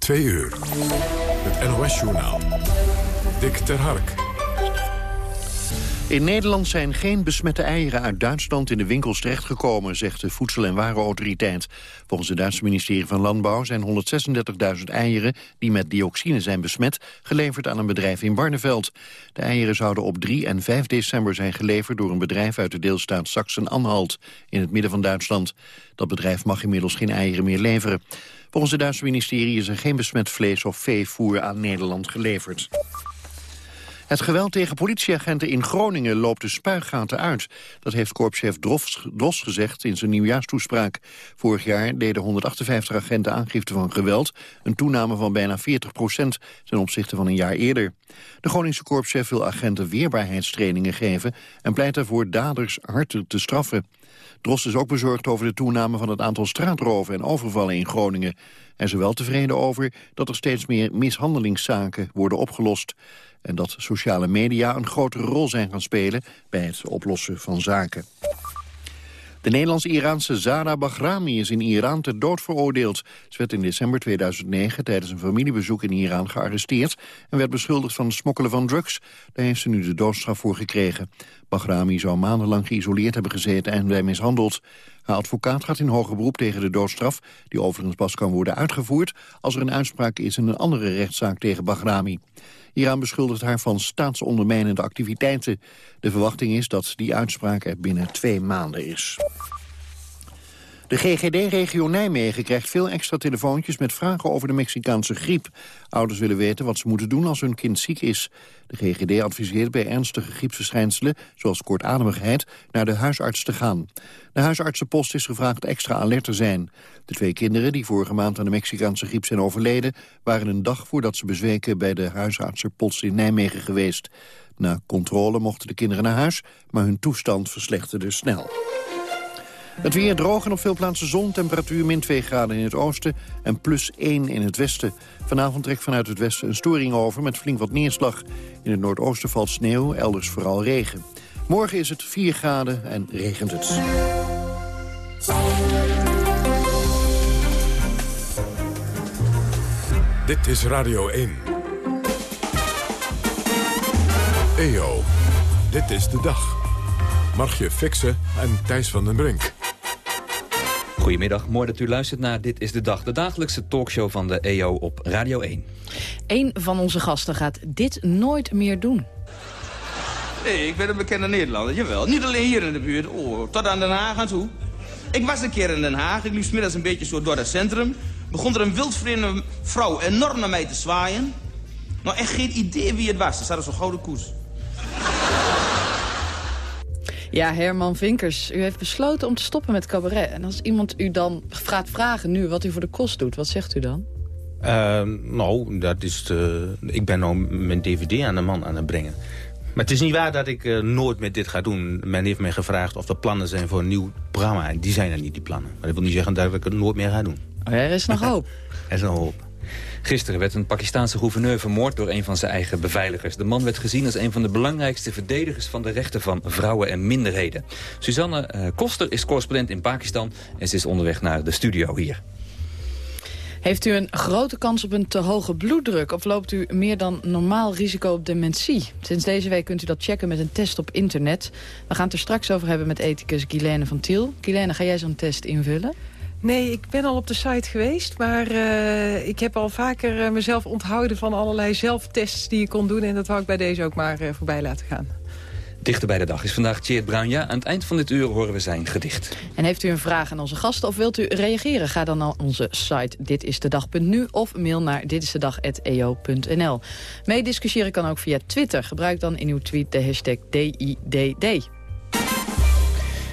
Twee uur. Het NOS-journaal. Dick ter Hark. In Nederland zijn geen besmette eieren uit Duitsland in de winkels terechtgekomen, zegt de Voedsel- en Warenautoriteit. Volgens het Duitse ministerie van Landbouw zijn 136.000 eieren die met dioxine zijn besmet, geleverd aan een bedrijf in Barneveld. De eieren zouden op 3 en 5 december zijn geleverd door een bedrijf uit de deelstaat Sachsen-Anhalt in het midden van Duitsland. Dat bedrijf mag inmiddels geen eieren meer leveren. Volgens het Duitse ministerie is er geen besmet vlees of veevoer aan Nederland geleverd. Het geweld tegen politieagenten in Groningen loopt de spuigaten uit. Dat heeft korpschef Dros gezegd in zijn nieuwjaarstoespraak. Vorig jaar deden 158 agenten aangifte van geweld... een toename van bijna 40 procent ten opzichte van een jaar eerder. De Groningse korpschef wil agenten weerbaarheidstrainingen geven... en pleit ervoor daders harder te straffen. Drost is ook bezorgd over de toename van het aantal straatroven en overvallen in Groningen. Hij is er wel tevreden over dat er steeds meer mishandelingszaken worden opgelost. En dat sociale media een grotere rol zijn gaan spelen bij het oplossen van zaken. De Nederlands-Iraanse Zara Bahrami is in Iran ter dood veroordeeld. Ze werd in december 2009 tijdens een familiebezoek in Iran gearresteerd... en werd beschuldigd van het smokkelen van drugs. Daar heeft ze nu de doodstraf voor gekregen. Bahrami zou maandenlang geïsoleerd hebben gezeten en bij mishandeld. Haar advocaat gaat in hoger beroep tegen de doodstraf... die overigens pas kan worden uitgevoerd... als er een uitspraak is in een andere rechtszaak tegen Bahrami. Iran beschuldigt haar van staatsondermijnende activiteiten. De verwachting is dat die uitspraak er binnen twee maanden is. De GGD-regio Nijmegen krijgt veel extra telefoontjes met vragen over de Mexicaanse griep. Ouders willen weten wat ze moeten doen als hun kind ziek is. De GGD adviseert bij ernstige griepsverschijnselen, zoals kortademigheid, naar de huisarts te gaan. De huisartsenpost is gevraagd extra alert te zijn. De twee kinderen die vorige maand aan de Mexicaanse griep zijn overleden, waren een dag voordat ze bezweken bij de huisartsenpost in Nijmegen geweest. Na controle mochten de kinderen naar huis, maar hun toestand verslechterde snel. Het weer droog en op veel plaatsen zon. Temperatuur min 2 graden in het oosten en plus 1 in het westen. Vanavond trekt vanuit het westen een storing over met flink wat neerslag. In het noordoosten valt sneeuw, elders vooral regen. Morgen is het 4 graden en regent het. Dit is Radio 1. EO, dit is de dag. Margje Fixen en Thijs van den Brink. Goedemiddag, mooi dat u luistert naar Dit is de Dag. De dagelijkse talkshow van de EO op Radio 1. Een van onze gasten gaat dit nooit meer doen. Nee, ik ben een bekende Nederlander, jawel. Niet alleen hier in de buurt, oh, tot aan Den Haag aan toe. Ik was een keer in Den Haag, ik liep smiddags een beetje zo door het centrum. Begon er een wildvreemde vrouw enorm naar mij te zwaaien. Nou, echt geen idee wie het was. Ze hadden zo'n gouden koers. Ja, Herman Vinkers, u heeft besloten om te stoppen met cabaret. En als iemand u dan gaat vragen nu wat u voor de kost doet, wat zegt u dan? Uh, nou, dat is de, ik ben nou mijn dvd aan de man aan het brengen. Maar het is niet waar dat ik uh, nooit met dit ga doen. Men heeft mij gevraagd of er plannen zijn voor een nieuw programma. En die zijn er niet, die plannen. Maar dat wil niet zeggen dat ik het nooit meer ga doen. Oh, er is nog hoop. er is nog hoop. Gisteren werd een Pakistaanse gouverneur vermoord door een van zijn eigen beveiligers. De man werd gezien als een van de belangrijkste verdedigers van de rechten van vrouwen en minderheden. Suzanne uh, Koster is correspondent in Pakistan en ze is onderweg naar de studio hier. Heeft u een grote kans op een te hoge bloeddruk... of loopt u meer dan normaal risico op dementie? Sinds deze week kunt u dat checken met een test op internet. We gaan het er straks over hebben met ethicus Guilaine van Tiel. Guilaine, ga jij zo'n test invullen? Nee, ik ben al op de site geweest, maar uh, ik heb al vaker uh, mezelf onthouden van allerlei zelftests die ik kon doen. En dat wou ik bij deze ook maar uh, voorbij laten gaan. Dichter bij de dag is vandaag Tjeerd Bruin. Ja, aan het eind van dit uur horen we zijn gedicht. En heeft u een vraag aan onze gasten of wilt u reageren? Ga dan naar onze site ditisdedag.nu of mail naar ditistedag.eo.nl. Meediscussiëren kan ook via Twitter. Gebruik dan in uw tweet de hashtag DIDD.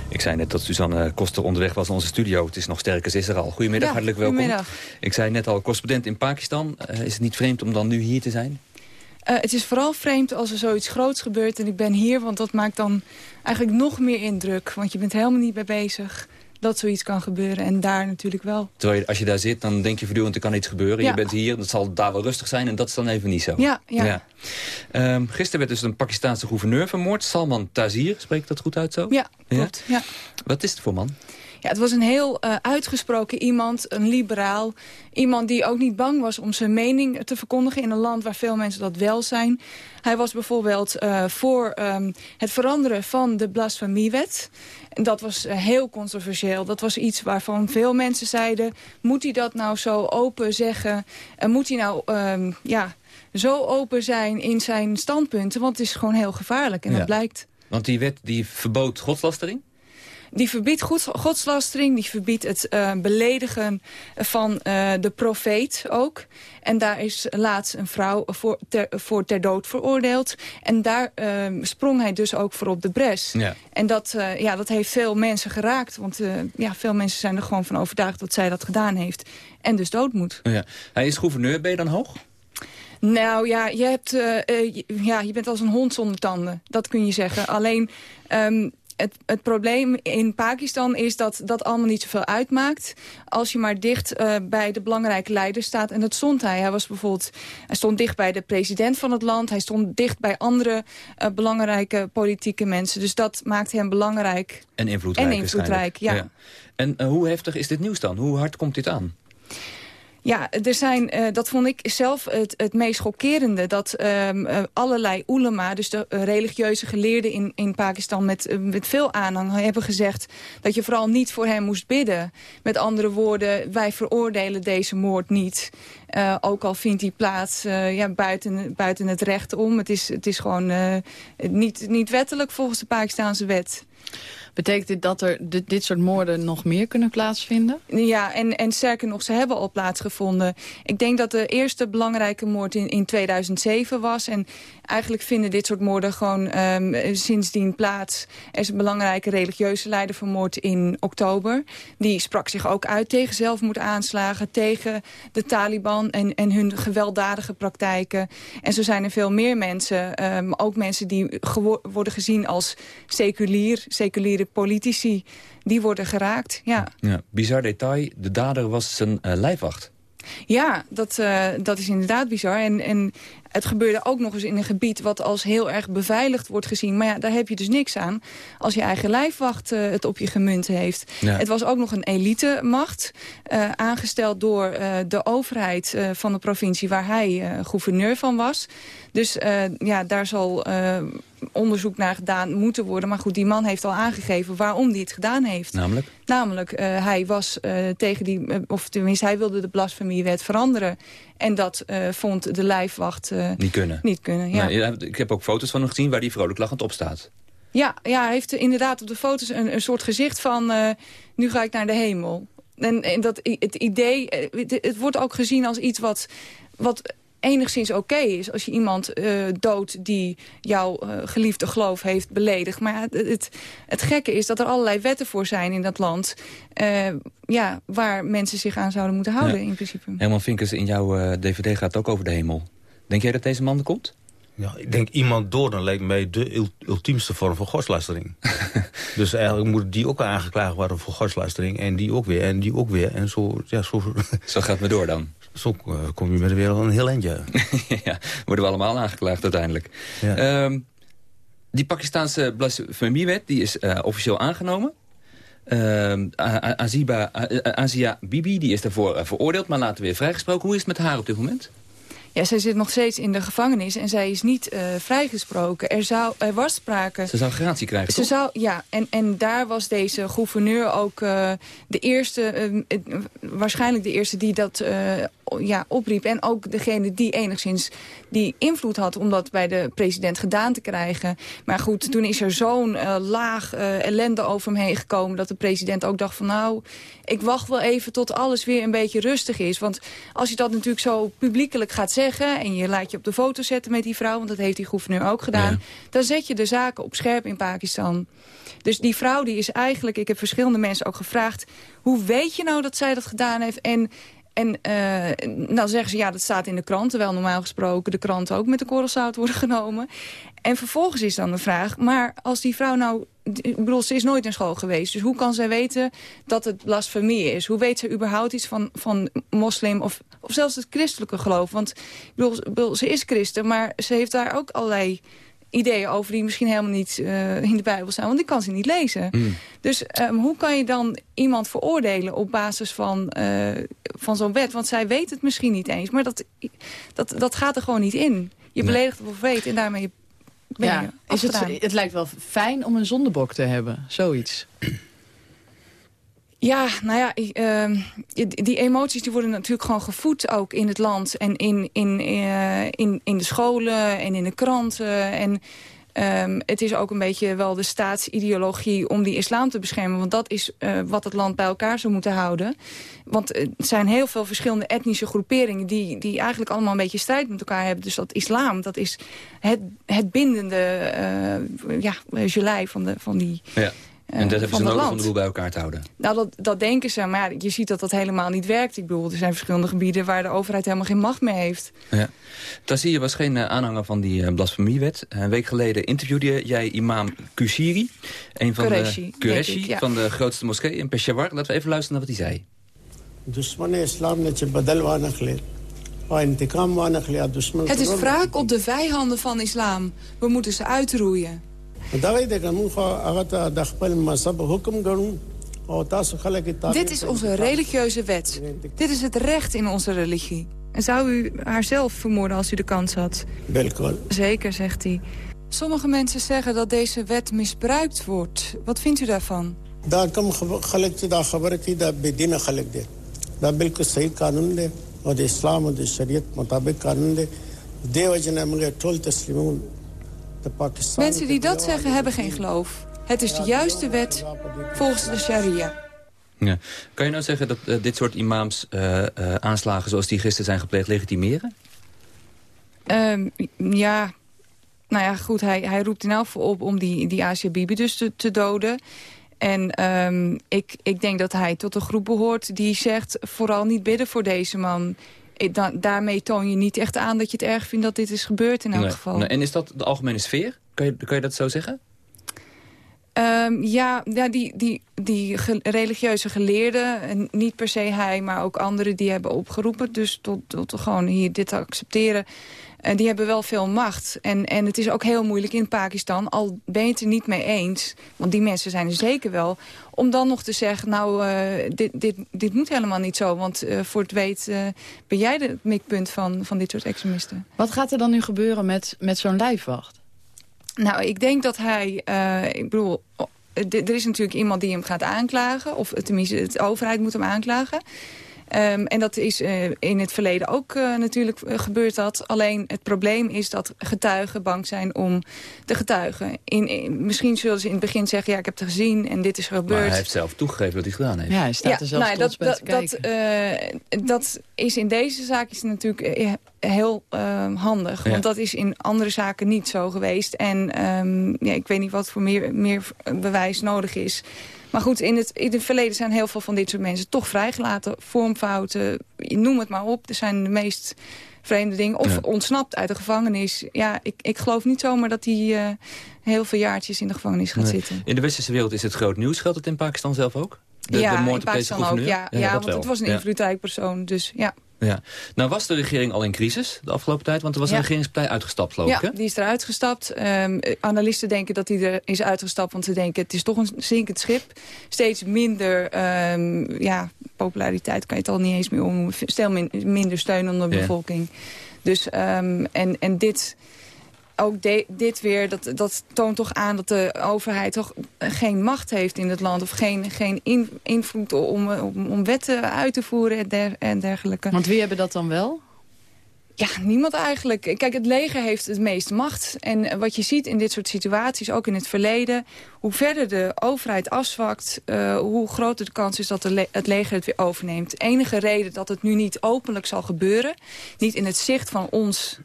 Ik zei net dat Suzanne Koster onderweg was naar onze studio. Het is nog sterker, ze is er al. Goedemiddag, ja, hartelijk welkom. Goedemiddag. Ik zei net al, correspondent in Pakistan. Uh, is het niet vreemd om dan nu hier te zijn? Uh, het is vooral vreemd als er zoiets groots gebeurt en ik ben hier. Want dat maakt dan eigenlijk nog meer indruk. Want je bent helemaal niet bij bezig dat zoiets kan gebeuren. En daar natuurlijk wel. Terwijl je, als je daar zit, dan denk je voortdurend er kan iets gebeuren. Ja. Je bent hier, dat zal daar wel rustig zijn en dat is dan even niet zo. Ja, ja. ja. Um, gisteren werd dus een Pakistaanse gouverneur vermoord. Salman Tazir, spreek ik dat goed uit zo? Ja, klopt. Ja. Wat is het voor man? Ja, het was een heel uh, uitgesproken iemand, een liberaal. Iemand die ook niet bang was om zijn mening te verkondigen... in een land waar veel mensen dat wel zijn. Hij was bijvoorbeeld uh, voor um, het veranderen van de blasfemiewet. En dat was uh, heel controversieel. Dat was iets waarvan veel mensen zeiden... moet hij dat nou zo open zeggen? En moet hij nou... Um, ja, zo open zijn in zijn standpunten. Want het is gewoon heel gevaarlijk en ja. dat blijkt. Want die wet die verbood godslastering? Die verbiedt godslastering, die verbiedt het uh, beledigen van uh, de profeet ook. En daar is laatst een vrouw voor ter, voor ter dood veroordeeld. En daar uh, sprong hij dus ook voor op de bres. Ja. En dat, ja, dat heeft veel mensen geraakt. Want ja, veel mensen zijn er gewoon van overtuigd dat zij dat gedaan heeft. En dus dood moet. Ja. Hij is gouverneur, ben je dan hoog? Nou ja, je, hebt, uh, ja, je bent als een hond zonder tanden. Dat kun je zeggen. Alleen um, het, het, probleem in Pakistan is dat dat allemaal niet zoveel uitmaakt. Als je maar dicht uh, bij de belangrijke leiders staat. En dat stond hij. Hij, was bijvoorbeeld, hij stond dicht bij de president van het land. Hij stond dicht bij andere uh, belangrijke politieke mensen. Dus dat maakt hem belangrijk. En invloedrijk. En invloedrijk, ja. ja. En uh, hoe heftig is dit nieuws dan? Hoe hard komt dit aan? Ja, er zijn, uh, dat vond ik zelf het, het meest chockerende. Dat um, uh, allerlei ulema, dus de uh, religieuze geleerden in, in Pakistan... Met, met veel aanhang hebben gezegd dat je vooral niet voor hem moest bidden. Met andere woorden, wij veroordelen deze moord niet. ook al vindt die plaats ja, buiten, buiten het recht om. Het is, het is gewoon niet, niet wettelijk volgens de Pakistanse wet. Betekent dit dat er dit, soort moorden nog meer kunnen plaatsvinden? Ja, en, en sterker nog, ze hebben al plaatsgevonden. Ik denk dat de eerste belangrijke moord in, in 2007 was. En eigenlijk vinden dit soort moorden gewoon um, sindsdien plaats. Er is een belangrijke religieuze leider vermoord in oktober. Die sprak zich ook uit tegen zelfmoordaanslagen, tegen de Taliban en, en hun gewelddadige praktijken. En zo zijn er veel meer mensen, um, ook mensen die worden gezien als seculier, seculiere politici, die worden geraakt. Ja. ja bizar detail, de dader was zijn uh, lijfwacht. Ja, dat, uh, dat is inderdaad bizar. En, en het gebeurde ook nog eens in een gebied wat als heel erg beveiligd wordt gezien. Maar ja, daar heb je dus niks aan als je eigen lijfwacht uh, het op je gemunt heeft. Ja. Het was ook nog een elite macht, uh, aangesteld door uh, de overheid van de provincie waar hij gouverneur van was. Dus ja, daar zal onderzoek naar gedaan moeten worden. Maar goed, die man heeft al aangegeven waarom hij het gedaan heeft. Namelijk? Namelijk, uh, hij was uh, tegen die, uh, of tenminste, hij wilde de blasfemiewet veranderen. En dat vond de lijfwacht niet kunnen. Niet kunnen ja. Nou, ik heb ook foto's van hem gezien waar hij vrolijk lachend op staat. Ja, ja, hij heeft inderdaad op de foto's een, een soort gezicht van... nu ga ik naar de hemel. En, en dat, het idee, het, het wordt ook gezien als iets wat, wat enigszins oké okay is als je iemand uh, doodt die jouw uh, geliefde geloof heeft beledigd. Maar het, het, het, gekke is dat er allerlei wetten voor zijn in dat land... Uh, ja, waar mensen zich aan zouden moeten houden ja. in principe. Herman Vinkers, in jouw dvd gaat het ook over de hemel. Denk jij dat deze man er komt? Ja, ik denk iemand door, dan lijkt mij de ultiemste vorm van godslastering. dus eigenlijk moet die ook aangeklaagd worden voor godslastering. En die ook weer, en die ook weer. En zo, ja, zo... zo gaat het door dan? Zo uh, kom je met de wereld een heel eindje. ja, worden we allemaal aangeklaagd uiteindelijk. Ja. Um, die Pakistanse blasfemiewet die is uh, officieel aangenomen. Uh, Aziba, Azia Bibi die is daarvoor uh, veroordeeld, maar later weer vrijgesproken. Hoe is het met haar op dit moment? Ja, zij zit nog steeds in de gevangenis en zij is niet uh, vrijgesproken. Er, zou, er was sprake... Ze zou gratie krijgen, Ze zou, ja, en, en daar was deze gouverneur ook uh, de eerste... Uh, waarschijnlijk de eerste die dat ja, opriep. En ook degene die enigszins die invloed had om dat bij de president gedaan te krijgen. Maar goed, toen is er zo'n laag ellende over hem heen gekomen... dat de president ook dacht van nou, ik wacht wel even tot alles weer een beetje rustig is. Want als je dat natuurlijk zo publiekelijk gaat zeggen... en je laat je op de foto zetten met die vrouw... want dat heeft die gouverneur ook gedaan... Ja. dan zet je de zaken op scherp in Pakistan. Dus die vrouw die is eigenlijk... ik heb verschillende mensen ook gevraagd... hoe weet je nou dat zij dat gedaan heeft... en en uh, nou zeggen ze, ja, dat staat in de krant. Terwijl normaal gesproken de krant ook met de korrelzout worden genomen. En vervolgens is dan de vraag, maar als die vrouw nou... Ik bedoel, ze is nooit in school geweest. Dus hoe kan zij weten dat het blasfemie is? Hoe weet ze überhaupt iets van, van moslim of, of zelfs het christelijke geloof? Want ik bedoel, ze is christen, maar ze heeft daar ook allerlei ideeën over die misschien helemaal niet uh, in de Bijbel staan. Want die kan ze niet lezen. Mm. Dus um, hoe kan je dan iemand veroordelen op basis van, uh, van zo'n wet? Want zij weet het misschien niet eens. Maar dat, dat, dat gaat er gewoon niet in. Je beledigt de profeet en daarmee ja, is het, het lijkt wel fijn om een zondebok te hebben. Zoiets. Ja, nou ja, uh, die emoties die worden natuurlijk gewoon gevoed ook in het land. En in, in, uh, in, in de scholen en in de kranten. En um, het is ook een beetje wel de staatsideologie om die islam te beschermen. Want dat is uh, wat het land bij elkaar zou moeten houden. Want het zijn heel veel verschillende etnische groeperingen... die, die eigenlijk allemaal een beetje strijd met elkaar hebben. Dus dat islam, dat is het, het bindende uh, ja, gelei van, de, van die... Ja. En dat hebben ze nodig om de boel bij elkaar te houden? Nou, dat, dat denken ze. Maar ja, je ziet dat dat helemaal niet werkt. Ik bedoel, er zijn verschillende gebieden waar de overheid helemaal geen macht meer heeft. Ja. Tassier was geen uh, aanhanger van die uh, blasfemiewet. Een week geleden interviewde jij imam Kusiri. Een van Qureshi, de, Qureshi van de grootste moskee in Peshawar. Laten we even luisteren naar wat hij zei. Het is wraak op de vijanden van islam. We moeten ze uitroeien. دا وایي د قانون خو هغه ته د خپل مذهب حکم ګڼو Dit is onze religieuze wet. Dit is het recht in onze religie. Zou u haar zelf vermoorden als u de kans had? Welkom. Zeker, zegt hij. Sommige mensen zeggen dat deze wet misbruikt wordt. Wat vindt u daarvan? Daar kom gelijk te daar gebruik die dat bedienen gelijk dit. Dat bilkul sahih kanun de, de islam en de shariat mutabik kanun de. دیو جنہ مگے ټول تسلیمون Mensen die dat zeggen hebben geen geloof. Het is de juiste wet volgens de sharia. Ja. Kan je nou zeggen dat uh, dit soort imams uh, uh, aanslagen zoals die gisteren zijn gepleegd legitimeren? Um, ja, nou ja, goed, hij, hij roept in elk geval op om die, die Asia Bibi dus te, te doden. En um, ik, ik denk dat hij tot een groep behoort die zegt... vooral niet bidden voor deze man daarmee toon je niet echt aan dat je het erg vindt dat dit is gebeurd in elk geval. Nee. En is dat de algemene sfeer? Kan je, kan je dat zo zeggen? Um, ja, ja, die, die, die religieuze geleerden, en niet per se hij, maar ook anderen... die hebben opgeroepen dus tot, tot gewoon hier dit te accepteren. En die hebben wel veel macht. En, en het is ook heel moeilijk in Pakistan, al ben je het er niet mee eens... want die mensen zijn er zeker wel... om dan nog te zeggen, nou, uh, dit, dit, dit moet helemaal niet zo... want uh, voor het weet uh, ben jij het mikpunt van, van dit soort extremisten. Wat gaat er dan nu gebeuren met, met zo'n lijfwacht? Nou, ik denk dat hij... ik bedoel, er is natuurlijk iemand die hem gaat aanklagen... of tenminste, de overheid moet hem aanklagen... Um, en dat is uh, in het verleden ook uh, natuurlijk uh, gebeurd dat. Alleen het probleem is dat getuigen bang zijn om te getuigen. In, in, misschien zullen ze in het begin zeggen, ja, ik heb het gezien en dit is gebeurd. Maar hij heeft zelf toegegeven dat hij gedaan heeft. Ja, hij staat ja, er zelf nou, dat, dat, dat, dat, is in deze zaak is natuurlijk heel ehm, handig. Want dat is in andere zaken niet zo geweest. En um, ja, ik weet niet wat voor meer, meer bewijs nodig is... Maar goed, in het, in het verleden zijn heel veel van dit soort mensen toch vrijgelaten. Vormfouten, noem het maar op. Er zijn de meest vreemde dingen. Of ontsnapt uit de gevangenis. Ja, ik, ik geloof niet zomaar dat hij uh, heel veel jaartjes in de gevangenis gaat zitten. In de westerse wereld is het groot nieuws. Geldt het in Pakistan zelf ook? De, ja, de moord in Pakistan ook. Ja, ja, want het was een invloedrijk persoon. Dus ja. Ja. Nou was de regering al in crisis de afgelopen tijd, want er was een regeringspartij uitgestapt, geloof ik. Ja, die is eruit gestapt. Um, analisten denken dat hij er is uitgestapt, want ze denken het is toch een zinkend schip. Steeds minder um, ja, populariteit kan je het al niet eens meer om. Stel minder steun onder de bevolking. Dus, um, en, en dit ook dit weer, dat, dat toont toch aan dat de overheid toch geen macht heeft in het land. Of geen, geen invloed om, om, om, wetten uit te voeren en, en dergelijke. Want wie hebben dat dan wel? Ja, niemand eigenlijk. Kijk, het leger heeft het meeste macht. En wat je ziet in dit soort situaties, ook in het verleden... hoe verder de overheid afzwakt, uh, hoe groter de kans is dat de het leger het weer overneemt. De enige reden dat het nu niet openlijk zal gebeuren... niet in het zicht van ons,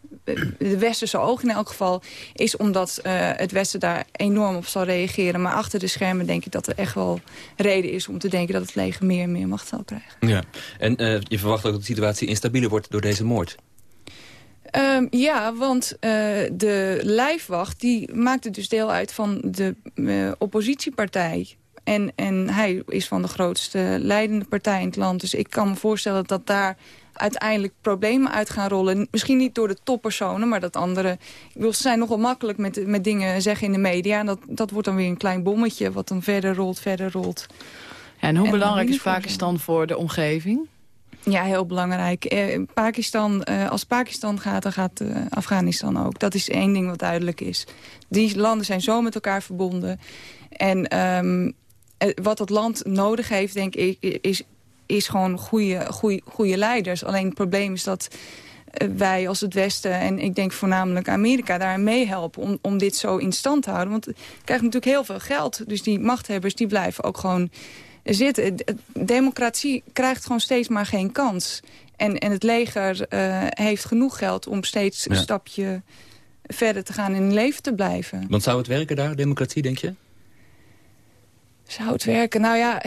de westerse ogen in elk geval... is omdat uh, het westen daar enorm op zal reageren. Maar achter de schermen denk ik dat er echt wel reden is om te denken... dat het leger meer en meer macht zal krijgen. Ja, en uh, je verwacht ook dat de situatie instabieler wordt door deze moord? Um, ja, want uh, de lijfwacht die maakte dus deel uit van de uh, oppositiepartij. En, en hij is van de grootste leidende partij in het land. Dus ik kan me voorstellen dat daar uiteindelijk problemen uit gaan rollen. Misschien niet door de toppersonen, maar dat andere... Ik bedoel, ze zijn nogal makkelijk met, met dingen zeggen in de media. En dat, dat wordt dan weer een klein bommetje wat dan verder rolt, verder rolt. en hoe belangrijk is Pakistan voor de omgeving? Ja, heel belangrijk. Eh, Pakistan, eh, als Pakistan gaat, dan gaat eh, Afghanistan ook. Dat is één ding wat duidelijk is. Die landen zijn zo met elkaar verbonden. En ehm, eh, wat het land nodig heeft, denk ik, is, is gewoon goede, goede, goede leiders. Alleen het probleem is dat eh, wij als het Westen en ik denk voornamelijk Amerika daar meehelpen om, om dit zo in stand te houden. Want we krijgen natuurlijk heel veel geld. Dus die machthebbers die blijven ook gewoon zitten. Democratie krijgt gewoon steeds maar geen kans. En, en het leger uh, heeft genoeg geld om steeds een stapje verder te gaan en in leven te blijven. Want zou het werken daar, democratie, denk je? Zou het werken? Nou ja,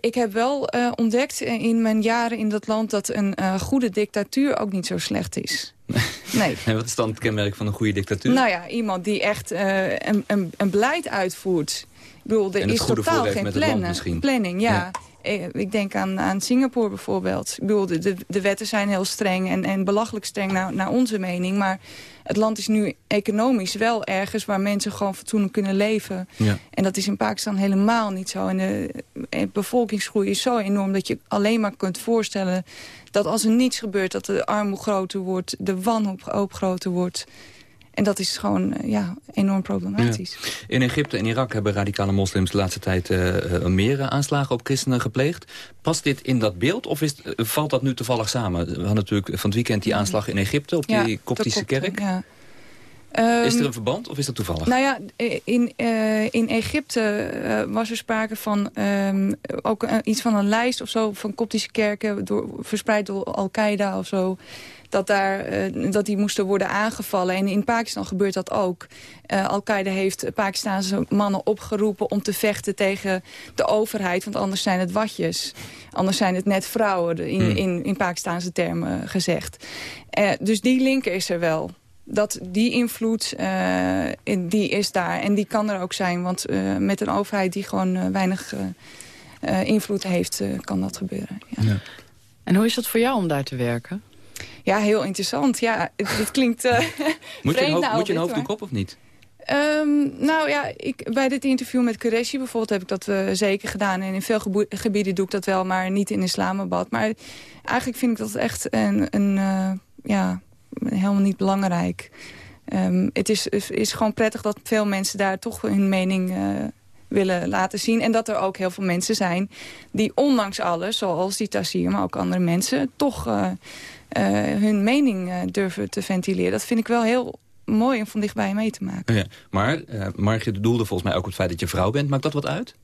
ik heb wel uh, ontdekt in mijn jaren in dat land... dat een uh, goede dictatuur ook niet zo slecht is. Nee. en wat is dan het kenmerk van een goede dictatuur? Nou ja, iemand die echt uh, een, een, een, beleid uitvoert. Ik bedoel, er is totaal geen plannen, planning. Ja. ja. Ik denk aan, aan Singapore bijvoorbeeld. Ik bedoel, de, de wetten zijn heel streng en, en belachelijk streng naar, naar onze mening. Maar het land is nu economisch wel ergens waar mensen gewoon fatsoenlijk kunnen leven. Ja. En dat is in Pakistan helemaal niet zo. En de, de bevolkingsgroei is zo enorm dat je alleen maar kunt voorstellen... dat als er niets gebeurt, dat de armoede groter wordt, de wanhoop groter wordt... En dat is gewoon eh, ja, enorm problematisch. In Egypte en Irak hebben radicale moslims de laatste tijd uh, meer aanslagen op christenen gepleegd. Past dit in dat beeld of is, valt dat nu toevallig samen? We hadden natuurlijk van het weekend die aanslag in Egypte op die koptische kerk. Ja. is er een verband of is dat toevallig? Nou ja, in, uh, in Egypte uh, was er sprake van um, ook iets van een lijst of zo van koptische kerken, door, verspreid door Al-Qaeda of zo dat, daar, uh, dat die moesten worden aangevallen. En in Pakistan gebeurt dat ook. Uh, Al-Qaeda heeft Pakistanse mannen opgeroepen om te vechten tegen de overheid. Want anders zijn het watjes. Anders zijn het net vrouwen, in, hmm. in, in Pakistanse termen gezegd. Uh, dus die link is er wel dat die invloed, uh, die is daar. En die kan er ook zijn. Want uh, met een overheid die gewoon uh, weinig invloed heeft, kan dat gebeuren. Ja. Ja. En hoe is dat voor jou om daar te werken? Ja, heel interessant. Ja, het, klinkt uh, moet, je een hoofd, moet je een hoofddoek op of niet? Um, nou ja, ik, bij dit interview met Qureshi bijvoorbeeld heb ik dat uh, zeker gedaan. En in veel gebieden doe ik dat wel, maar niet in Islamabad. Maar eigenlijk vind ik dat echt een, een uh, ja, helemaal niet belangrijk. Um, het is, is gewoon prettig dat veel mensen daar toch hun mening willen laten zien. En dat er ook heel veel mensen zijn die ondanks alles, zoals die Tassir, maar ook andere mensen, toch uh, hun mening uh, durven te ventileren. Dat vind ik wel heel mooi om van dichtbij mee te maken. Ja, maar Margje doelde volgens mij ook op het feit dat je vrouw bent. Maakt dat wat uit?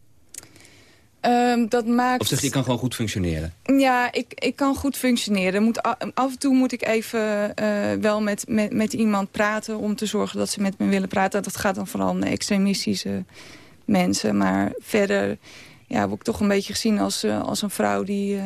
Um, dat maakt... Of zeg je, je kan gewoon goed functioneren? Ja, ik, ik kan goed functioneren. Moet, af en toe moet ik even uh, wel met, met, met iemand praten... om te zorgen dat ze met me willen praten. Dat gaat dan vooral om de extremistische mensen. Maar verder ja, word ik toch een beetje gezien als, uh, als een vrouw die... Uh,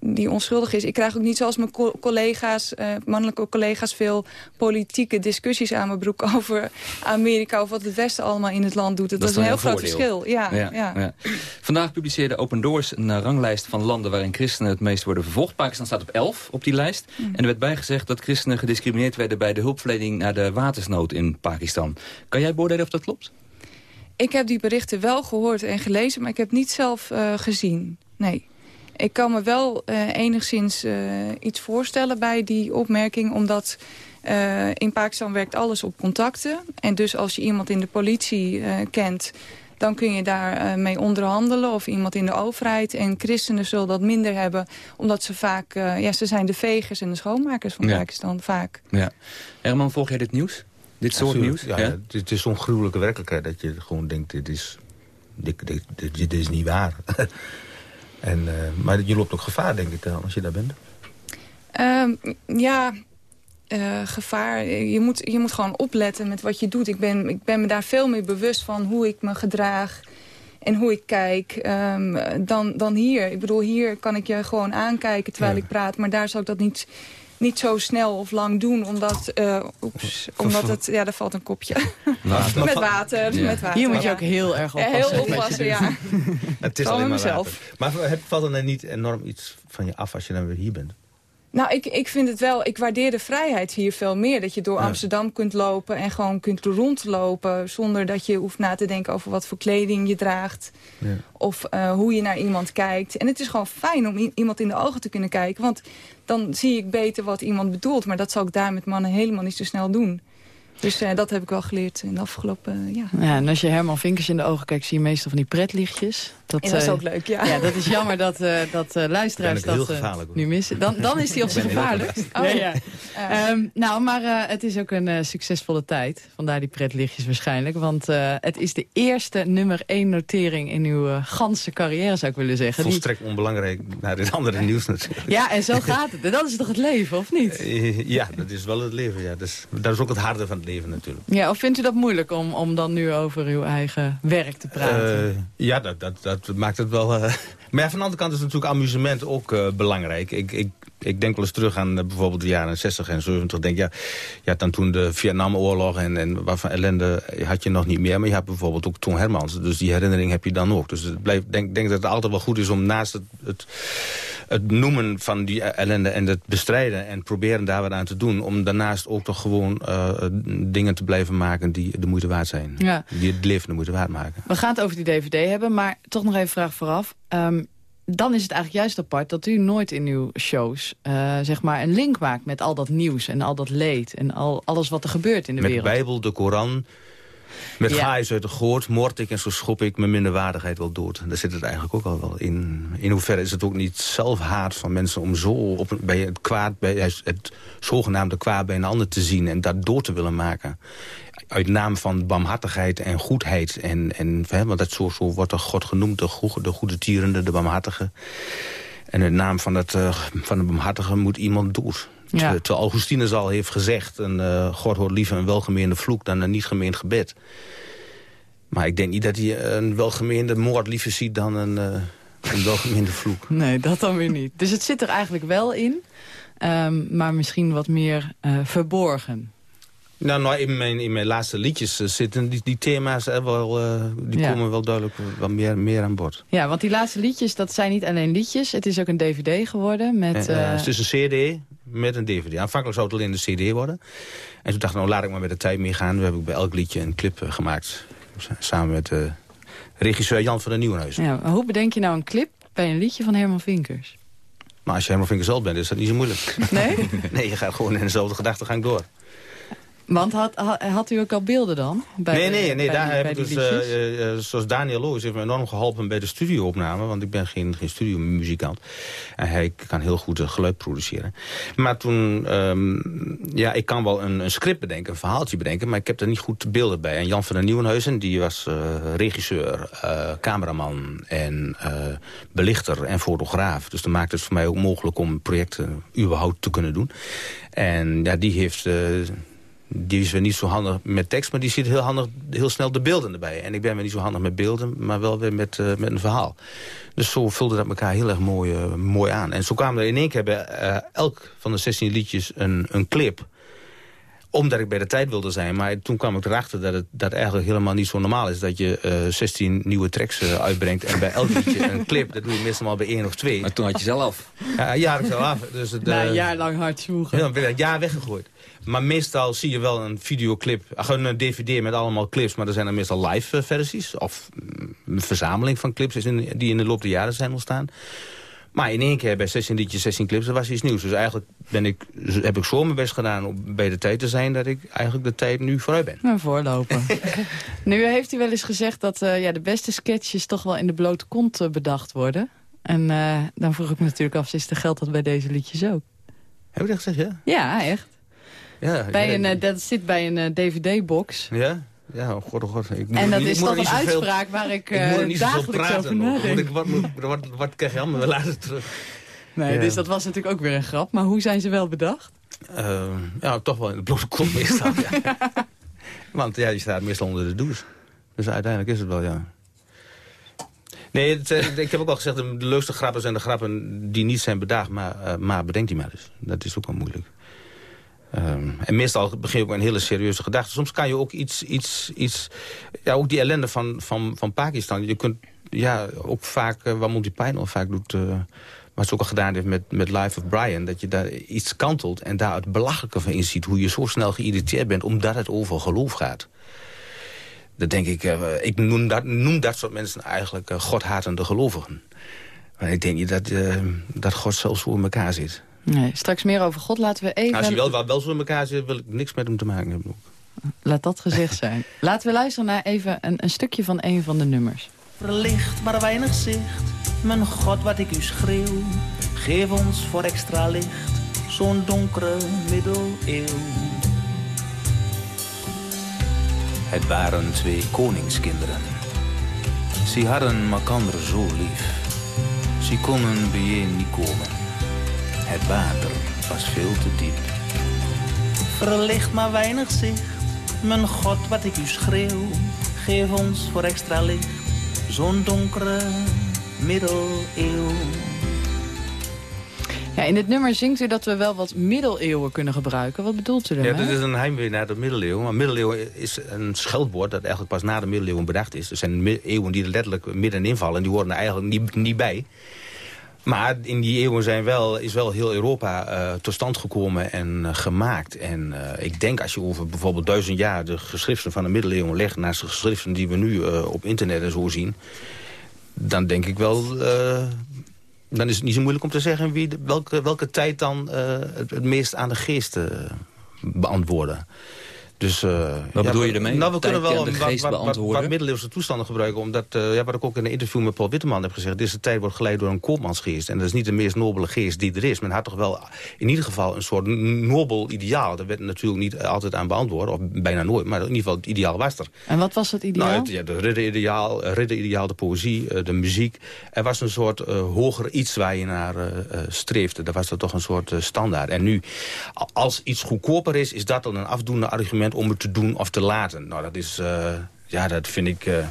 die onschuldig is. Ik krijg ook niet zoals mijn collega's, uh, mannelijke collega's... veel politieke discussies aan mijn broek over Amerika... of wat het Westen allemaal in het land doet. Dat, is een heel groot verschil. Ja, ja, ja, Vandaag publiceerde Open Doors een ranglijst van landen... waarin christenen het meest worden vervolgd. Pakistan staat op 11 op die lijst. Mm. En er werd bijgezegd dat christenen gediscrimineerd werden... bij de hulpverlening naar de watersnood in Pakistan. Kan jij beoordelen of dat klopt? Ik heb die berichten wel gehoord en gelezen... maar ik heb niet zelf uh, gezien. Nee. Ik kan me wel uh, enigszins uh, iets voorstellen bij die opmerking... omdat in Pakistan werkt alles op contacten. En dus als je iemand in de politie kent dan kun je daar mee onderhandelen of iemand in de overheid. En christenen zullen dat minder hebben, omdat ze vaak... ja, ze zijn de vegers en de schoonmakers van Pakistan, vaak. Ja. Herman, volg jij dit nieuws? Dit soort nieuws? Ja, ja? Het, is zo'n gruwelijke werkelijkheid dat je gewoon denkt, dit is, dit, dit, dit, dit is niet waar. En, uh, maar je loopt ook gevaar, denk ik, dan, als je daar bent. Um, ja, uh, gevaar. Je moet, je moet gewoon opletten met wat je doet. Ik ben, ik ben me daar veel meer bewust van hoe ik me gedraag en hoe ik kijk um, dan, dan hier. Ik bedoel, hier kan ik je gewoon aankijken terwijl ja. ik praat. Maar daar zou ik dat niet niet zo snel of lang doen, omdat, uh, oeps, omdat het... Ja, er valt een kopje. Water. met, water, ja. met water. Hier moet je ook heel erg oppassen. Ja, heel oppassen, ja. het is alleen maar mezelf. Maar valt er dan niet enorm iets van je af als je dan weer hier bent? Nou, ik, ik vind het wel, ik waardeer de vrijheid hier veel meer. Dat je door Amsterdam kunt lopen en gewoon kunt rondlopen... zonder dat je hoeft na te denken over wat voor kleding je draagt. Ja. Of uh, hoe je naar iemand kijkt. En het is gewoon fijn om iemand in de ogen te kunnen kijken. Want dan zie ik beter wat iemand bedoelt. Maar dat zal ik daar met mannen helemaal niet zo snel doen. Dus uh, dat heb ik wel geleerd in de afgelopen uh, ja. ja. En als je Herman Vinkers in de ogen kijkt, zie je meestal van die pretlichtjes. Dat, dat is ook leuk, ja. Ja, dat is jammer dat, uh, dat luisteraars dat nu missen. Dan, dan is hij op zijn gevaarlijkst. Oh. Ja, ja. Um, nou, maar het is ook een succesvolle tijd. Vandaar die pretlichtjes waarschijnlijk. Want het is de eerste nummer één notering in uw ganse carrière, zou ik willen zeggen. Volstrekt die... onbelangrijk naar dit andere nieuws natuurlijk. Ja, en zo gaat het. Dat is toch het leven, of niet? ja, dat is wel het leven, ja. Dus, dat is ook het harde van het leven natuurlijk. Ja, of vindt u dat moeilijk om, om dan nu over uw eigen werk te praten? Uh, ja, dat, dat, dat maakt het wel... Uh... Maar ja, van de andere kant is natuurlijk amusement ook uh, belangrijk. Ik, ik, ik denk wel eens terug aan bijvoorbeeld de jaren 60 en 70. Denk, ja, ja, dan toen de Vietnamoorlog en, en wat van ellende had je nog niet meer. Maar je hebt bijvoorbeeld ook Toon Hermans. Dus die herinnering heb je dan ook. Dus ik denk, denk dat het altijd wel goed is om naast het, het het noemen van die ellende en het bestrijden... en proberen daar wat aan te doen... om daarnaast ook toch gewoon uh, dingen te blijven maken die de moeite waard zijn. Ja. Die het leven de moeite waard maken. We gaan het over die DVD hebben, maar toch nog even vraag vooraf. Um, dan is het eigenlijk juist apart dat u nooit in uw shows uh, zeg maar een link maakt met al dat nieuws en al dat leed en al, alles wat er gebeurt in de met wereld. Met de Bijbel, de Koran, met ja. uit de goot, moord ik en zo schop ik mijn minderwaardigheid wel dood. Daar zit het eigenlijk ook al wel in. In hoeverre is het ook niet zelfhaat van mensen om zo op, bij het kwaad, bij het zogenaamde kwaad bij een ander te zien en dat door te willen maken. Uit naam van barmhartigheid en goedheid. En, en, want dat zo, zo wordt er God genoemd, de goede, de goede tierende, de barmhartige. En in naam van, het, uh, van de barmhartige moet iemand dood. Ja. Terwijl Augustinus al heeft gezegd... Een, uh, God hoort liever een welgemeende vloek dan een niet gemeend gebed. Maar ik denk niet dat hij een welgemeende moord liever ziet dan een, uh, een welgemeende vloek. Nee, dat dan weer niet. Dus het zit er eigenlijk wel in, um, maar misschien wat meer uh, verborgen. Nou, nou in, mijn, in mijn laatste liedjes zitten die, die thema's wel, uh, die ja. komen wel duidelijk wel meer, meer aan bod. Ja, want die laatste liedjes, dat zijn niet alleen liedjes. Het is ook een dvd geworden. Met, uh, het is een cd met een dvd. Aanvankelijk zou het alleen een cd worden. En toen dacht ik, nou laat ik maar met de tijd meegaan. We hebben bij elk liedje een clip uh, gemaakt. Samen met uh, regisseur Jan van der Nieuwenhuizen. Ja, hoe bedenk je nou een clip bij een liedje van Herman Vinkers? Maar als je Herman Vinkers zelf bent, is dat niet zo moeilijk. Nee? nee, je gaat gewoon in dezelfde gedachtegang door. Want had, had, u ook al beelden dan? Bij nee, nee, nee. daar heb ik dus, uh, uh, zoals Daniel Loos heeft me enorm geholpen bij de studioopname. Want ik ben geen, geen studiomuzikant. En hij kan heel goed geluid produceren. Maar toen, um, ja, ik kan wel een, een, script bedenken, een verhaaltje bedenken. Maar ik heb er niet goed beelden bij. En Jan van der Nieuwenhuizen, die was regisseur, cameraman en belichter en fotograaf. Dus dat maakt het voor mij ook mogelijk om projecten überhaupt te kunnen doen. En ja, die heeft die is weer niet zo handig met tekst, maar die ziet heel, handig, heel snel de beelden erbij. En ik ben weer niet zo handig met beelden, maar wel weer met, uh, met een verhaal. Dus zo vulde dat elkaar heel erg mooi, uh, mooi aan. En zo kwamen er in één keer bij uh, elk van de 16 liedjes een, een clip omdat ik bij de tijd wilde zijn. Maar toen kwam ik erachter dat het dat eigenlijk helemaal niet zo normaal is... dat je uh, 16 nieuwe tracks uh, uitbrengt en bij elk liedje een clip. Dat doe je meestal maar bij één of twee. Maar toen had je zelf af. Ja, een jaar zelf af. Dus het, Na een jaar lang hard zwoegen. Ja, een jaar weggegooid. Maar meestal zie je wel een videoclip, een dvd met allemaal clips... maar er zijn er meestal live eh, versies. Of mm, een verzameling van clips die in de loop der jaren zijn ontstaan. Maar in één keer bij 16 liedjes, 16 clips, dat was iets nieuws. Dus eigenlijk ben ik, heb ik zo mijn best gedaan om bij de tijd te zijn... dat ik eigenlijk de tijd nu vooruit ben. Nou, voorlopen. nu heeft u wel eens gezegd dat uh, ja, de beste sketches... toch wel in de blote kont bedacht worden. En uh, dan vroeg ik me natuurlijk af, is de geld dat bij deze liedjes ook? Heb ik dat gezegd, ja? Ja, echt. Ja, bij een, dat zit bij een dvd-box. Ja? Ja, oh god, oh god. Ik moet, en dat is toch een uitspraak waar ik, uh, ik dagelijks over nadenk. Wat, wat, wat, krijg je allemaal? We laten terug. Nee, ja. dus dat was natuurlijk ook weer een grap. Maar hoe zijn ze wel bedacht? Uh, ja, toch wel in de blote kop meestal. ja. Want ja, je staat meestal onder de douche. Dus uiteindelijk is het wel, ja. Nee, het, ik heb ook al gezegd, de leukste grappen zijn de grappen die niet zijn bedacht, maar, uh, maar bedenk die maar dus. Dat is ook wel moeilijk. Um, en meestal begin je ook een hele serieuze gedachte. Soms kan je ook iets, iets, iets ja, ook die ellende van, van, van Pakistan. Je kunt ja, ook vaak, uh, wat Monty Python vaak doet, uh, wat ze ook al gedaan heeft met, met Life of Brian... dat je daar iets kantelt en daar het belachelijke van inziet... hoe je zo snel geïrriteerd bent omdat het over geloof gaat. Dat denk ik, uh, ik noem dat, noem dat soort mensen eigenlijk godhatende gelovigen. Maar ik denk niet dat, dat God zelfs in elkaar zit. Nee, straks meer over God laten we even... Nou, als hij wel, wel zo in elkaar zit, wil ik niks met hem te maken hebben. Laat dat gezegd zijn. Laten we luisteren naar even een, een stukje van een van de nummers. Verlicht, maar weinig zicht. Mijn God, wat ik u schreeuw. Geef ons voor extra licht. Zo'n donkere middeleeuw. Het waren twee koningskinderen. Ze hadden elkaar zo lief. Ze konden bijeen niet komen. Het water was veel te diep. Verlicht maar weinig zicht. Mijn God, wat ik u schreeuw. Geef ons voor extra licht. Zo'n donkere middeleeuw. Ja, in dit nummer zingt u dat we wel wat middeleeuwen kunnen gebruiken. Wat bedoelt u daarmee? Ja, dit is een heimwee naar de middeleeuwen. Maar middeleeuwen is een scheldwoord dat eigenlijk pas na de middeleeuwen bedacht is. Er zijn eeuwen die er letterlijk middenin vallen. En die horen er eigenlijk niet, niet bij. Maar in die eeuwen zijn wel, is wel heel Europa uh, tot stand gekomen en uh, gemaakt. En uh, ik denk als je over bijvoorbeeld duizend jaar de geschriften van de middeleeuwen legt... naast de geschriften die we nu op internet en zo zien... dan denk ik wel... dan is het niet zo moeilijk om te zeggen wie, welke, welke tijd dan het, het, meest aan de geest beantwoorden. Dus, uh, wat bedoel je ermee? Nou, we kunnen wel wat, wat, wat, middeleeuwse toestanden gebruiken. Omdat, uh, ja, wat ik ook in een interview met Paul Witteman heb gezegd... deze tijd wordt geleid door een koopmansgeest. En dat is niet de meest nobele geest die er is. Men had toch wel in ieder geval een soort nobel ideaal. Daar werd natuurlijk niet altijd aan beantwoord. Of bijna nooit. Maar in ieder geval het ideaal was er. En wat was het ideaal? Nou, het, ja, de ridderideaal, eh, ridderideaal, de poëzie, de muziek. Er was een soort hoger iets waar je naar streefde. Dat was er toch een soort standaard. En nu, als iets goedkoper is... is dat dan een afdoende argument om het te doen of te laten. Nou, dat is... Uh, ja, dat vind ik... Uh,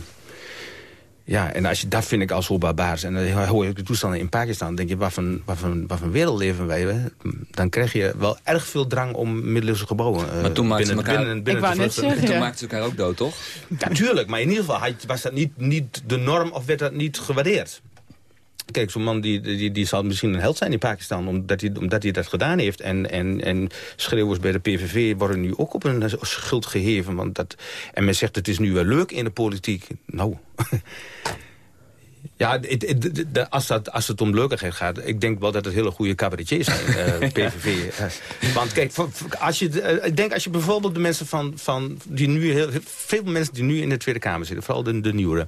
ja, en als je, dat vind ik al zo barbaars. En dan hoor je de toestanden in Pakistan. Dan denk je, wat voor, wat voor, wat voor wereld leven wij? Hè? Dan krijg je wel erg veel drang om middeleeuwse gebouwen. Uh, maar toen maakten ze elkaar... Binnen, binnen, ik net zeggen, Toen maakten ze elkaar ook dood, toch? Ja, tuurlijk. Maar in ieder geval was dat niet, niet de norm of werd dat niet gewaardeerd. Kijk, zo'n man die, die, die zal misschien een held zijn in Pakistan... omdat hij, omdat hij dat gedaan heeft. En, en, en schreeuwers bij de PVV worden nu ook op een schuld geheven. Want dat, en men zegt het is nu wel leuk in de politiek. Nou... Ja, als, dat, als het om leukigheid gaat... ik denk wel dat het hele goede cabaretiers zijn, uh, PVV. Uh, want kijk, als je, uh, ik denk als je bijvoorbeeld de mensen van... van die nu heel, veel mensen die nu in de Tweede Kamer zitten... vooral de, de nieuwere...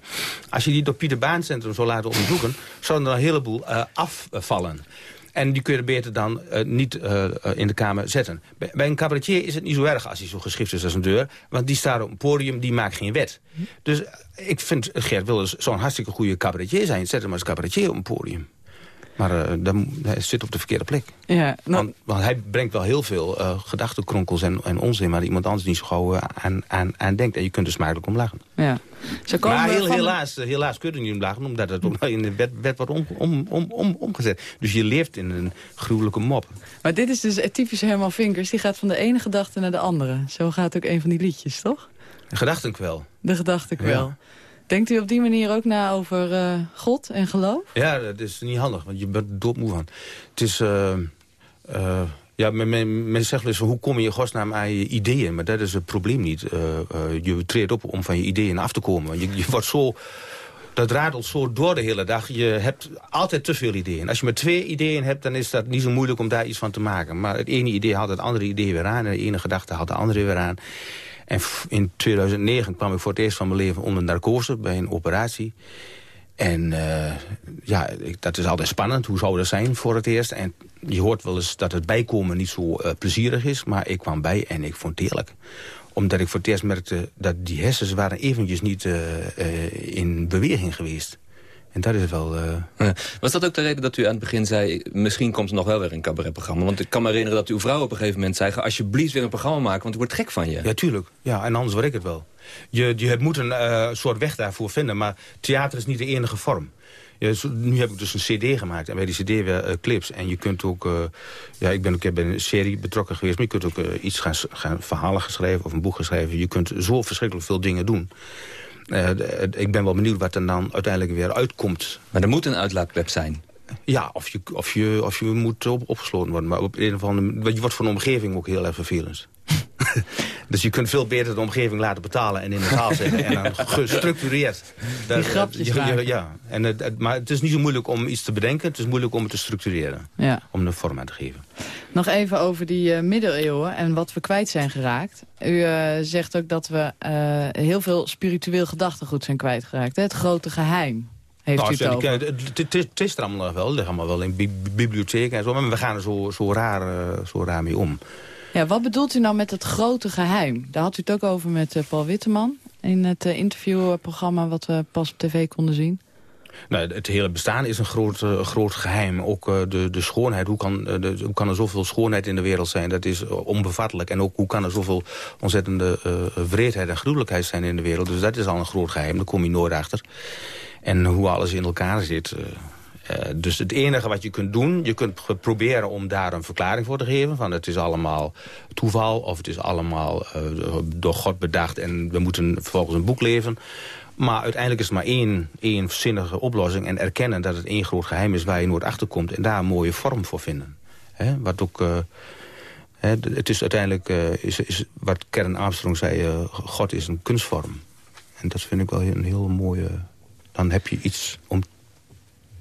als je die door Pieter Baan Centrum zou laten onderzoeken... zouden er een heleboel afvallen. En die kun je beter dan uh, niet uh, in de Kamer zetten. Bij, bij, een cabaretier is het niet zo erg als hij zo geschikt is als een deur. Want die staat op een podium, die maakt geen wet. Dus ik vind Gert Wilders zo'n hartstikke goede cabaretier zijn. Zet hem als cabaretier op een podium. Maar uh, dan, hij zit op de verkeerde plek. Ja, nou... want, want, hij brengt wel heel veel uh, gedachtenkronkels en, en onzin... waar iemand anders niet zo gauw aan, aan, aan denkt. En je kunt er smakelijk om lachen. Ja. Zo maar heel, helaas, helaas kun je niet om lachen... omdat het in de wet, wet wordt om, om, om, om, omgezet. Dus je leeft in een gruwelijke mop. Maar dit is dus het typische Herman Vinkers. Die gaat van de ene gedachte naar de andere. Zo gaat ook een van die liedjes, toch? De gedachtenkwel. De gedachtenkwel. Ja. Denkt u op die manier ook na over uh, God en geloof? Ja, dat is niet handig, want je bent doodmoe van. Het is... Uh, uh, ja, men, zegt dus, hoe kom je in godsnaam aan je ideeën? Maar dat is het probleem niet. je treedt op om van je ideeën af te komen. Je, je wordt zo dat radelt zo door de hele dag. Je hebt altijd te veel ideeën. Als je maar twee ideeën hebt, dan is dat niet zo moeilijk om daar iets van te maken. Maar het ene idee haalt het andere idee weer aan... en de ene gedachte haalt de andere weer aan. En in 2009 kwam ik voor het eerst van mijn leven onder narcose bij een operatie. En uh, ja, dat is altijd spannend. Hoe zou dat zijn voor het eerst? En je hoort wel eens dat het bijkomen niet zo uh, plezierig is. Maar ik kwam bij en ik vond het heerlijk omdat ik voor het eerst merkte dat die hersens waren eventjes niet uh, in beweging geweest. En dat is wel... Uh... Was dat ook de reden dat u aan het begin zei... misschien komt er nog wel weer een cabaretprogramma? Want ik kan me herinneren dat uw vrouw op een gegeven moment zei... alsjeblieft weer een programma maken, want ik word gek van je. Ja, tuurlijk. Ja, en anders word ik het wel. Je, je moet een uh, soort weg daarvoor vinden, maar theater is niet de enige vorm. Ja, nu heb ik dus een cd gemaakt en bij die cd weer uh, clips. En je kunt ook... ja, ik ben ook bij een serie betrokken geweest... maar je kunt ook iets gaan, gaan verhalen geschreven of een boek geschreven. Je kunt zo verschrikkelijk veel dingen doen. Uh, ik ben wel benieuwd wat er dan uiteindelijk weer uitkomt. Maar er moet een uitlaatklep zijn. Ja, of je, of je, of je moet op, opgesloten worden. Maar op een of andere, wat voor een omgeving ook heel erg vervelend. dus je kunt veel beter de omgeving laten betalen en in de taal zeggen. en dan gestructureerd. Die grapjes je, Ja, en het, maar het is niet zo moeilijk om iets te bedenken. Het is moeilijk om het te structureren. Ja. Om een vorm aan te geven. Nog even over die uh, middeleeuwen en wat we kwijt zijn geraakt. U uh, zegt ook dat we uh, heel veel spiritueel gedachtegoed zijn kwijtgeraakt. Hè? Het grote geheim. Heeft nou, u het, over? Het, het, is er allemaal nog wel. Het ligt allemaal wel in bi bibliotheken en zo. Maar we gaan er zo, zo, raar, zo raar mee om. Ja, wat bedoelt u nou met het grote geheim? Daar had u het ook over met Paul Witteman... in het interviewprogramma wat we pas op tv konden zien. Nou, het hele bestaan is een groot, uh, groot geheim. Ook de, de schoonheid. Hoe kan, uh, hoe kan er zoveel schoonheid in de wereld zijn? Dat is onbevattelijk. En ook hoe kan er zoveel ontzettende wreedheid en gruwelijkheid zijn in de wereld? Dus dat is al een groot geheim. Daar kom je nooit achter. En hoe alles in elkaar zit... dus het enige wat je kunt doen, je kunt proberen om daar een verklaring voor te geven. Van het is allemaal toeval of het is allemaal door God bedacht en we moeten vervolgens een boek leven. Maar uiteindelijk is het maar één, één zinnige oplossing... en erkennen dat het één groot geheim is waar je nooit achter komt... en daar een mooie vorm voor vinden. wat ook... Uh, het is uiteindelijk, is, is wat Kern Armstrong zei... God is een kunstvorm. En dat vind ik wel een heel mooie... Dan heb je iets om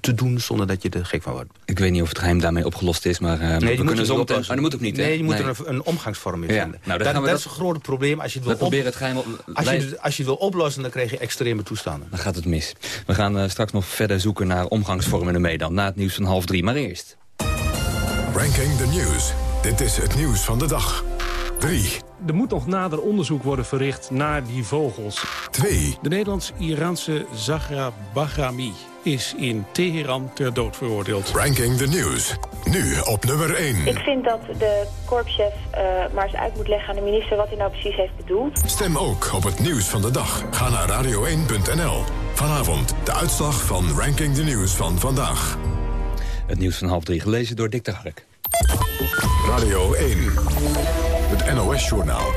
te doen zonder dat je er gek van wordt. Ik weet niet of het geheim daarmee opgelost is, maar uh, nee, we kunnen zo meteen... dat moet ook niet. Nee, je moet er een, omgangsvorm in vinden. Nou, dat, dat, dat, is een groot probleem. Als je het wil, proberen het geheim op... als, je, als je wil oplossen, dan krijg je extreme toestanden. Dan gaat het mis. We gaan uh, straks nog verder zoeken naar omgangsvormen ermee dan. Na het nieuws van half drie. Maar eerst. Ranking the News. Dit is het nieuws van de dag. 3. Er moet nog nader onderzoek worden verricht naar die vogels. 2. De Nederlands-Iraanse Zagra Bahrami is in Teheran ter dood veroordeeld. Ranking the News. Nu op nummer 1. Ik vind dat de korpschef uh, maar eens uit moet leggen aan de minister... wat hij nou precies heeft bedoeld. Stem ook op het nieuws van de dag. Ga naar radio1.nl. Vanavond de uitslag van Ranking the News van vandaag. Het nieuws van half drie gelezen door Dick de Hark. Radio 1. Het NOS-journaal.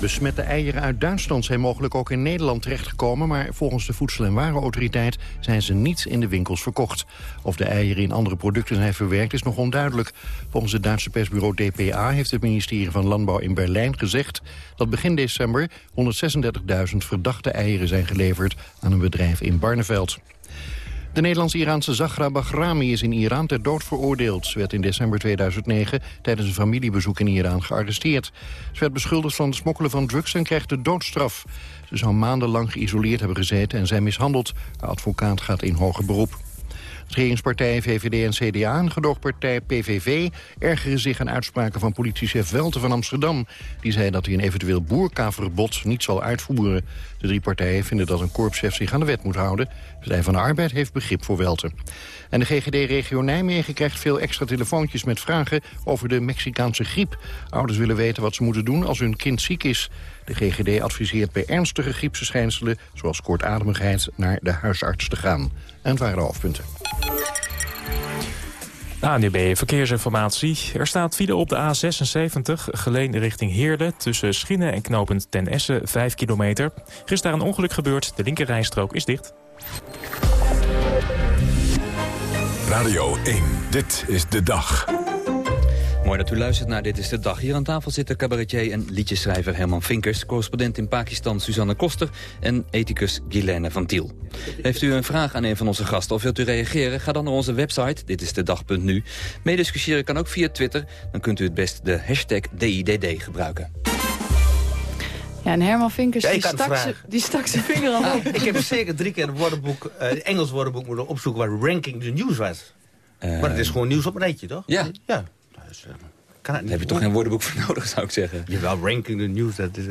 Besmette eieren uit Duitsland zijn mogelijk ook in Nederland terechtgekomen... maar volgens de Voedsel- en Warenautoriteit zijn ze niet in de winkels verkocht. Of de eieren in andere producten zijn verwerkt is nog onduidelijk. Volgens het Duitse persbureau DPA heeft het ministerie van Landbouw in Berlijn gezegd... dat begin december 136.000 verdachte eieren zijn geleverd aan een bedrijf in Barneveld. De Nederlands-Iraanse Zahra Bahrami is in Iran ter dood veroordeeld. Ze werd in december 2009 tijdens een familiebezoek in Iran gearresteerd. Ze werd beschuldigd van het smokkelen van drugs en krijgt de doodstraf. Ze zou maandenlang geïsoleerd hebben gezeten en zijn mishandeld. Haar advocaat gaat in hoger beroep. Regeringspartijen VVD en CDA en gedoogpartij PVV ergeren zich aan uitspraken van politiechef Welte van Amsterdam. Die zei dat hij een eventueel boerkaverbod niet zal uitvoeren. De drie partijen vinden dat een korpschef zich aan de wet moet houden. De Partij van de Arbeid heeft begrip voor Welte. En de GGD-regio Nijmegen krijgt veel extra telefoontjes met vragen over de Mexicaanse griep. Ouders willen weten wat ze moeten doen als hun kind ziek is. De GGD adviseert bij ernstige griepsverschijnselen, zoals kortademigheid, naar de huisarts te gaan. En het waren de hoofdpunten. ANDB Verkeersinformatie. Er staat file op de A76, geleen richting Heerlen... tussen Schinnen en knooppunt Ten Essen, 5 kilometer. Er is daar een ongeluk gebeurd, de linkerrijstrook is dicht. Radio 1, dit is de dag. Mooi dat u luistert naar Dit is de Dag. Hier aan tafel zitten cabaretier en liedjeschrijver Herman Vinkers... correspondent in Pakistan Suzanne Koster en ethicus Guilaine van Tiel. Heeft u een vraag aan een van onze gasten of wilt u reageren? Ga dan naar onze website, dit is de dag.nu. Meediscussiëren kan ook via Twitter. Dan kunt u het best de hashtag DIDD gebruiken. Ja, en Herman Vinkers, die, stak ze, die stak zijn vinger al op. Ik heb zeker drie keer een woordenboek, uh, Engels woordenboek moeten opzoeken... waar ranking the news was. Uh, maar het is gewoon nieuws op een rijtje, toch? Ja. ja. Dus, uh, kan Daar heb je toch geen woordenboek voor nodig, zou ik zeggen. Jawel, ranking the news. Dat is,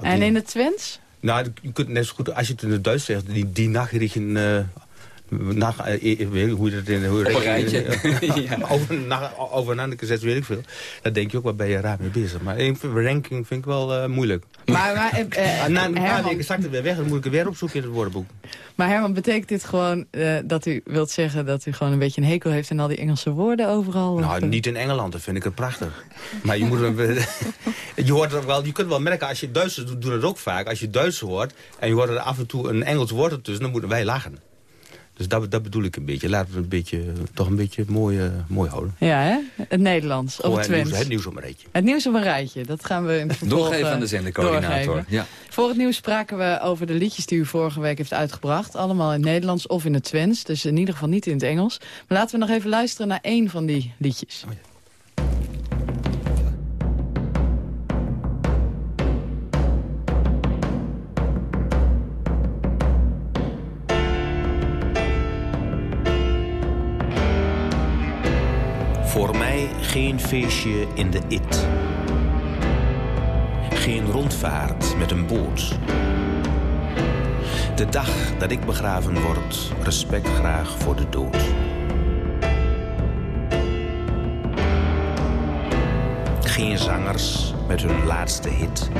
en in het Twents? Nou, je kunt net zo goed, als je het in het Duits zegt... die, die nachrichten nach, uh, hoe dat in hoe een rijtje. ja. over, na, over een ander gezet, weet ik veel. Dat denk je ook wel bij je raar mee bezig. Maar ranking vind ik wel uh, moeilijk. Maar, maar uh, Na een paar weken zakt het weer weg, dan moet ik het weer opzoeken in het woordenboek. Maar Herman, betekent dit gewoon dat u wilt zeggen dat u gewoon een beetje een hekel heeft aan al die Engelse woorden overal? Nou, niet in Engeland, dat vind ik het prachtig. maar je moet je hoort het wel, je kunt wel merken, als je Duitsers doen het ook vaak. Als je Duits hoort en je hoort er af en toe een Engels woord ertussen, dan moeten wij lachen. Dus dat, dat bedoel ik een beetje. Laten we het een beetje, toch een beetje mooi, uh, mooi houden. Ja, hè? Het Nederlands. Of het, nieuws, het nieuws op een rijtje. Het nieuws op een rijtje. Dat gaan we in het vervolg Doorgeven aan de zendercoördinator. Ja. Voor het nieuws spraken we over de liedjes die u vorige week heeft uitgebracht. Allemaal in het Nederlands of in het Twents. Dus in ieder geval niet in het Engels. Maar laten we nog even luisteren naar één van die liedjes. Oh ja. Geen feestje in de it. Geen rondvaart met een boot. De dag dat ik begraven word, respect graag voor de dood. Geen zangers met hun laatste hit.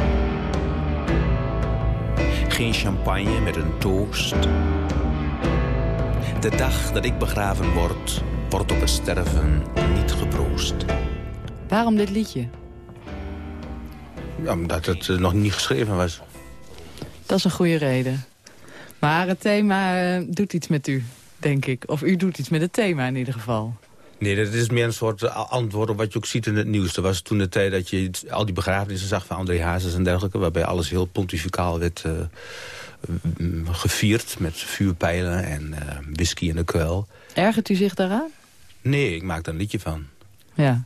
Geen champagne met een toast. De dag dat ik begraven word, wordt op het sterven niet geproost. Waarom dit liedje? Ja, omdat het uh, nog niet geschreven was. Dat is een goede reden. Maar het thema uh, doet iets met u, denk ik. Of u doet iets met het thema in ieder geval. Nee, dat is meer een soort uh, antwoord op wat je ook ziet in het nieuws. Er was toen de tijd dat je al die begrafenissen zag van André Hazes en dergelijke... waarbij alles heel pontificaal werd gevierd met vuurpijlen en whisky in de kuil. Ergert u zich daaraan? Nee, ik maak er een liedje van. Ja.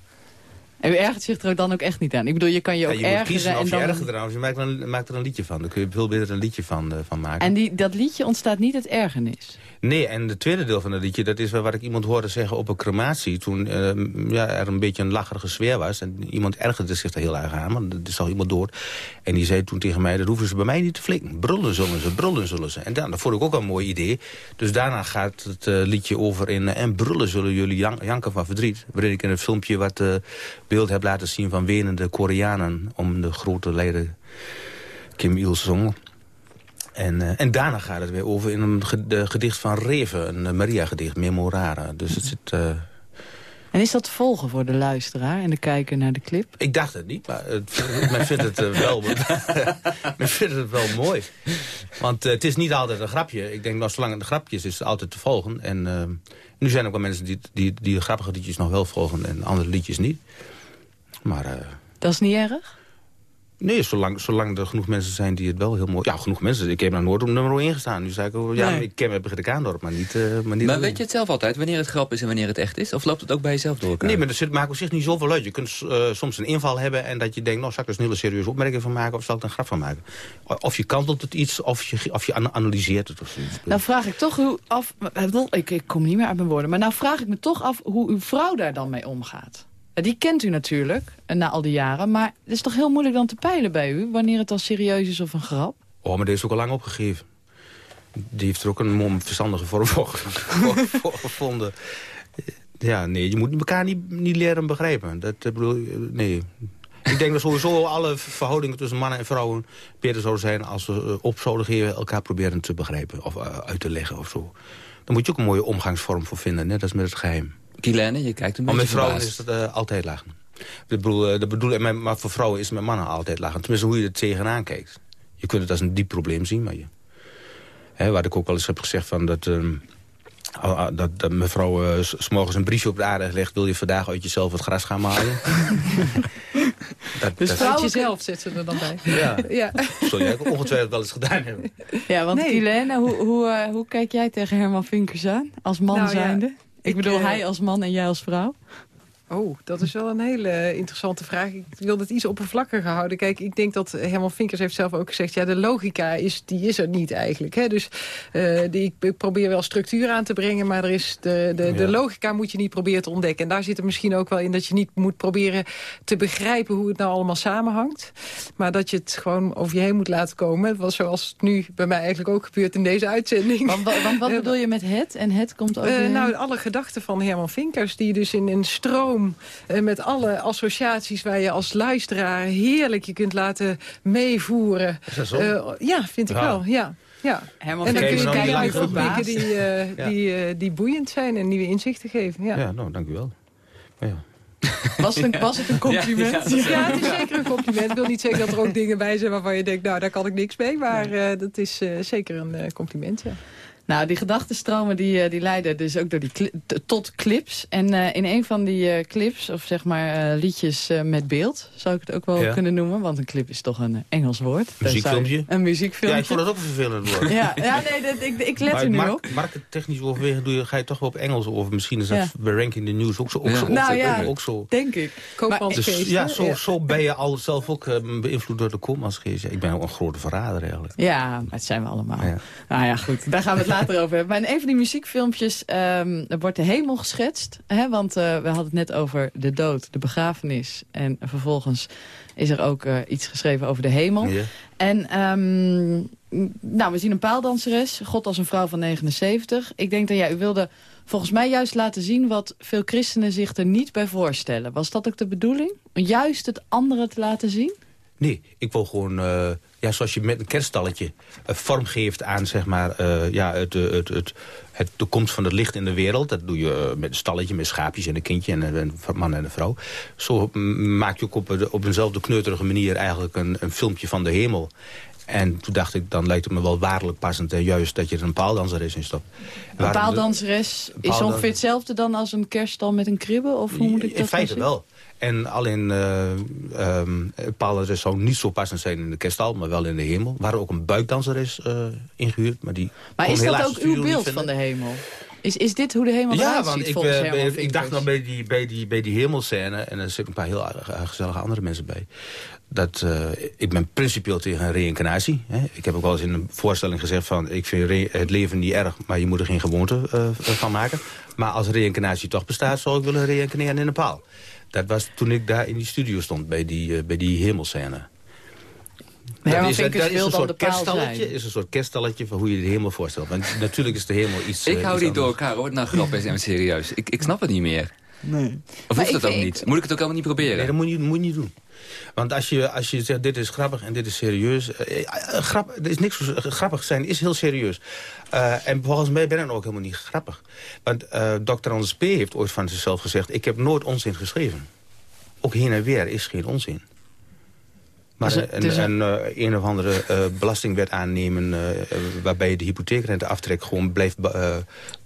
En u ergert zich er dan ook echt niet aan? Ik bedoel, je kan je ook je ergeren... kiezen of je dan... ergert er aan. Je maakt, er, maakt er een liedje van. Dan kun je veel beter een liedje van, uh, van maken. En die, dat liedje ontstaat niet uit ergernis? Nee, en het tweede deel van het liedje... dat is wat ik iemand hoorde zeggen op een crematie... toen uh, ja, er een beetje een lacherige sfeer was. En iemand ergerde zich er heel erg aan, want er al iemand dood. En die zei toen tegen mij... dat hoeven ze bij mij niet te flikken. Brullen zullen ze, brullen zullen ze. En dan, dat vond ik ook een mooi idee. Dus daarna gaat het uh, liedje over in... en brullen zullen jullie janken van verdriet. Waarin ik in het filmpje wat beeld heb laten zien van wenende Koreanen... om de grote leider Kim Il-sung. En, uh, en daarna gaat het weer over in een gedicht van Reven, een uh, Maria-gedicht, Memorare. Dus het zit... Uh... En is dat te volgen voor de luisteraar en de kijker naar de clip? Ik dacht het niet, maar het, men, vindt het, wel, men vindt het wel mooi. Want het is niet altijd een grapje. Ik denk, nou, zolang het een grapje is, is het altijd te volgen. En nu zijn er ook wel mensen die, die, die grappige liedjes nog wel volgen en andere liedjes niet. Maar, dat is niet erg? Nee, zolang, zolang er genoeg mensen zijn die het wel heel mooi... Ja, genoeg mensen. Ik heb nog nooit op nummer 1 gestaan. Nu zei ik, oh, ja, nee. ik ken de Kaandorp, maar niet... Uh, maar niet maar weet je het zelf altijd, wanneer het grap is en wanneer het echt is? Of loopt het ook bij jezelf door elkaar? Nee, maar dat maakt op zich niet zoveel uit. Je kunt uh, soms een inval hebben en dat je denkt... nou, zal ik er een hele serieuze opmerking van maken... of zal ik er een grap van maken? Of je kantelt het iets, of je, of je analyseert het. Of zoiets. Nou vraag ik toch hoe af... Ik, ik kom niet meer uit mijn woorden. Maar nou vraag ik me toch af hoe uw vrouw daar dan mee omgaat. Die kent u natuurlijk, na al die jaren. Maar het is toch heel moeilijk dan te peilen bij u... wanneer het dan serieus is of een grap? Oh, maar die is ook al lang opgegeven. Die heeft er ook een verstandige vorm voor, gevonden. Ja, nee, je moet elkaar niet, niet leren begrijpen. Dat bedoel nee. Ik denk dat sowieso alle verhoudingen tussen mannen en vrouwen... beter zouden zijn als we op zouden elkaar proberen te begrijpen of uit te leggen of zo. Daar moet je ook een mooie omgangsvorm voor vinden. Net als met het geheim. Kilene, je kijkt een maar beetje met vrouwen is het uh, altijd lachen. Dat bedoel, uh, dat bedoel, maar voor vrouwen is het met mannen altijd lachen. Tenminste, hoe je er tegenaan kijkt. Je kunt het als een diep probleem zien, maar je... Hè, waar ik ook wel eens heb gezegd van dat... Uh, dat, dat mevrouw uh, s'morgens een briefje op de aarde legt... wil je vandaag uit jezelf het gras gaan maaien? dat, dus dat... jezelf zit ze er dan bij. Ja, ja. zul jij ook ongetwijfeld wel eens gedaan hebben. Ja, want nee. hoe, hoe, uh, hoe kijk jij tegen Herman Vinkers aan? Als man nou, zijnde? Ja. Ik bedoel, hij als man en jij als vrouw? Oh, dat is wel een hele interessante vraag. Ik wil het iets oppervlakkiger houden. Kijk, ik denk dat Herman Vinkers heeft zelf ook gezegd... ja, de logica is, die is er niet eigenlijk. Hè? Dus uh, die, ik probeer wel structuur aan te brengen... maar er is de, de, de logica moet je niet proberen te ontdekken. En daar zit er misschien ook wel in dat je niet moet proberen te begrijpen... hoe het nou allemaal samenhangt. Maar dat je het gewoon over je heen moet laten komen. Was zoals het nu bij mij eigenlijk ook gebeurt in deze uitzending. Want, want wat bedoel je met het? En het komt ook uh, Nou, alle gedachten van Herman Vinkers... die dus in een stroom uh, met alle associaties waar je als luisteraar heerlijk je kunt laten meevoeren. Is dat zo? Uh, ja, vind ik ja. wel, ja. Ja. En dan kun je kijken oppikken die, uh, ja. die, die boeiend zijn en nieuwe inzichten geven. Ja, ja nou, dank u wel. Ja. Was, het een, was het een compliment? Ja, ja, het is zeker een compliment. Ik wil niet zeggen dat er ook dingen bij zijn waarvan je denkt... nou, daar kan ik niks mee. Maar uh, dat is uh, zeker een uh, compliment, ja. Nou, die gedachtenstromen die, eh, die leiden dus ook door die cli- tot clips. En eh, in een van die eh, clips, of zeg maar liedjes met beeld... zou ik het ook wel Ja. kunnen noemen. Want een clip is toch een Engels woord. Muziekfilmpje? Een muziekfilmpje. Ja, ik vond het ook een vervelend woord. Ja, ja nee, dat, ik, ik let maar er nu mark- op. markettechnisch overwegen doe je, ga je toch wel op Engels over. Misschien is dat Ja. bij Ranking the News ook zo. Ook zo, ook Nou ja, ook zo. denk ik. Dus, ja, zo, zo ben je al zelf ook beïnvued door de koopmansgeest. Ik ben ook een grote verrader eigenlijk. Ja, het zijn we allemaal. Nou ja, goed. Daar gaan we het later over hebben. Maar in een van die muziekfilmpjes ehm, wordt de hemel geschetst. Hè, want eh, we hadden het net over de dood, de begrafenis. En vervolgens is er ook eh, iets geschreven over de hemel. Ja. En ehm, nou, we zien een paaldanseres. God als een vrouw van 79. Ik denk dat jij u wilde volgens mij juist laten zien... wat veel christenen zich er niet bij voorstellen. Was dat ook de bedoeling? Juist het andere te laten zien? Nee, ik wil gewoon, eh, ja, zoals je met een kerststalletje eh, vorm geeft aan zeg maar, eh, ja, het, eh, het, het, het, de komst van het licht in de wereld. Dat doe je met een stalletje, met schaapjes en een kindje en een, man en een vrouw. Zo maak je ook op, op eenzelfde kneuterige manier eigenlijk een, een filmpje van de hemel. En toen dacht ik, dan lijkt het me wel waarlijk passend en juist dat je er een paaldanseres in stopt. Een paaldanseres is ongeveer hetzelfde dan als een kerststal met een kribbe? Of hoe moet ik dat In feite wel. En alleen uh, um, paaldanseres zou niet zo passend zijn in de kerststal, maar wel in de hemel. Waren ook een buikdanseres uh, ingehuurd, maar die Maar is dat ook uw beeld van de hemel? Is, is dit hoe de hemel Ja, eruit want ziet ik, volgens eh, Herman ben- ik dacht nou bij die, bij die, bij die hemelscène... en er zitten een paar heel eh, gezellige andere mensen bij... dat eh, ik ben principieel tegen reïncarnatie. Ik heb ook wel eens in een voorstelling gezegd van... ik vind het leven niet erg, maar je moet er geen gewoonte eh, van maken. Maar als reïncarnatie toch bestaat... zou ik willen reïncarneren in een paal. Dat was toen ik daar in die studio stond, bij die, eh, bij die hemelscène. Dat is, dat is een soort zijn. is een soort kerststalletje van hoe je de hemel voorstelt. Want natuurlijk is de hemel iets... Ik eh, hou iets niet door elkaar hoor, nou grap is en serieus. Ik, ik snap het niet meer. Nee. Of Maar hoeft dat ik- ook ik- niet? Moet ik het ook helemaal niet proberen? Nee, dat moet je, moet je niet doen. Want als je, als je zegt, dit is grappig en dit is serieus... eh, eh, grap, er is niks grappig zijn, is heel serieus. Eh, en volgens mij ben ik ook helemaal niet grappig. Want eh Dr. Anders P. heeft ooit van zichzelf gezegd... ik heb nooit onzin geschreven. Ook heen en weer is geen onzin. Maar Dus, eh, eh, een, dus, eh, een, eh, een of andere eh, belastingwet aannemen... eh, eh, waarbij je de hypotheekrenteaftrek gewoon blijft... eh,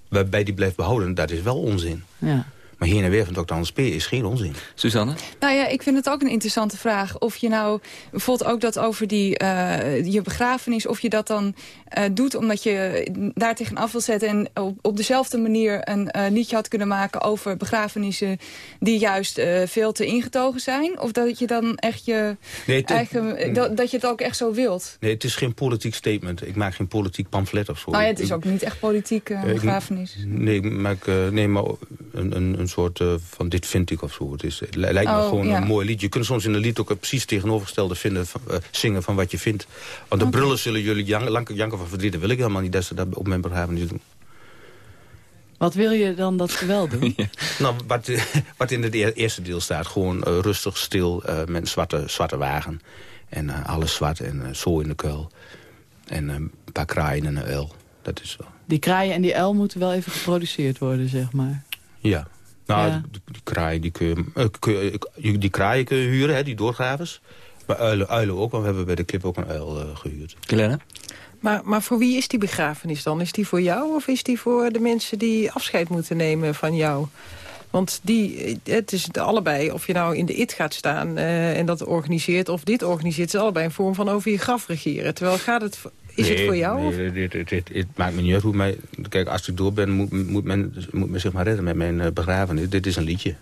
waarbij die blijft behouden, dat is wel onzin. Ja. Maar heen en weer van Dr. Anders P. is geen onzin. Suzanne? Nou ja, ik vind het ook een interessante vraag. Of je nou bijvoorbeeld ook dat over die, eh, je begrafenis... of je dat dan eh, doet omdat je daar tegenaf wil zetten... en op, op dezelfde manier een eh, liedje had kunnen maken over begrafenissen... die juist eh, veel te ingetogen zijn. Of dat je dan echt je Nee, eigen... Dat, dat je het ook echt zo wilt. Nee, het is geen politiek statement. Ik maak geen politiek pamflet of zo. Nou ja, het is ook niet echt politiek ik- begrafenis. Nee, ik maak, eh, nee maar een, een, een soort van dit vind ik of zo. Het, is, het lijkt me Oh, gewoon ja. een mooi lied. Je kunt soms in een lied ook het precies tegenovergestelde vinden, van, zingen van wat je vindt. Want de brullen zullen jullie janken van verdriet. Dat wil ik helemaal niet dat ze dat op mijn begrafenis doen. Wat wil je dan dat ze wel doen? Nou, wat, wat in het eer- eerste deel staat. Gewoon eh, rustig, stil, eh, met een zwarte, zwarte wagen. En eh, alles zwart en zo in de kuil. En eh, een paar kraaien en een uil. Dat is wel... Die kraaien en die uil moeten wel even geproduceerd worden, zeg maar. Ja. Nou, Ja. Die, die kraaien die kun je, kun je- die kraaien kun je huren, hè, die doorgravers. Maar uilen, uilen ook, want we hebben bij de clip ook een uil eh, gehuurd. Glenn? Maar, maar voor wie is die begrafenis dan? Is die voor jou of is die voor de mensen die afscheid moeten nemen van jou? Want die, eh, het is de allebei, of je nou in de IT gaat staan eh, en dat organiseert... of dit organiseert, het is allebei een vorm van over je graf regeren. Terwijl gaat het, is het voor jou? Nee, dit- het maakt me niet uit hoe mij... Kijk, als ik door ben, moet, moet, men, moet men zich maar redden met mijn eh, begrafenis. Dit is een liedje.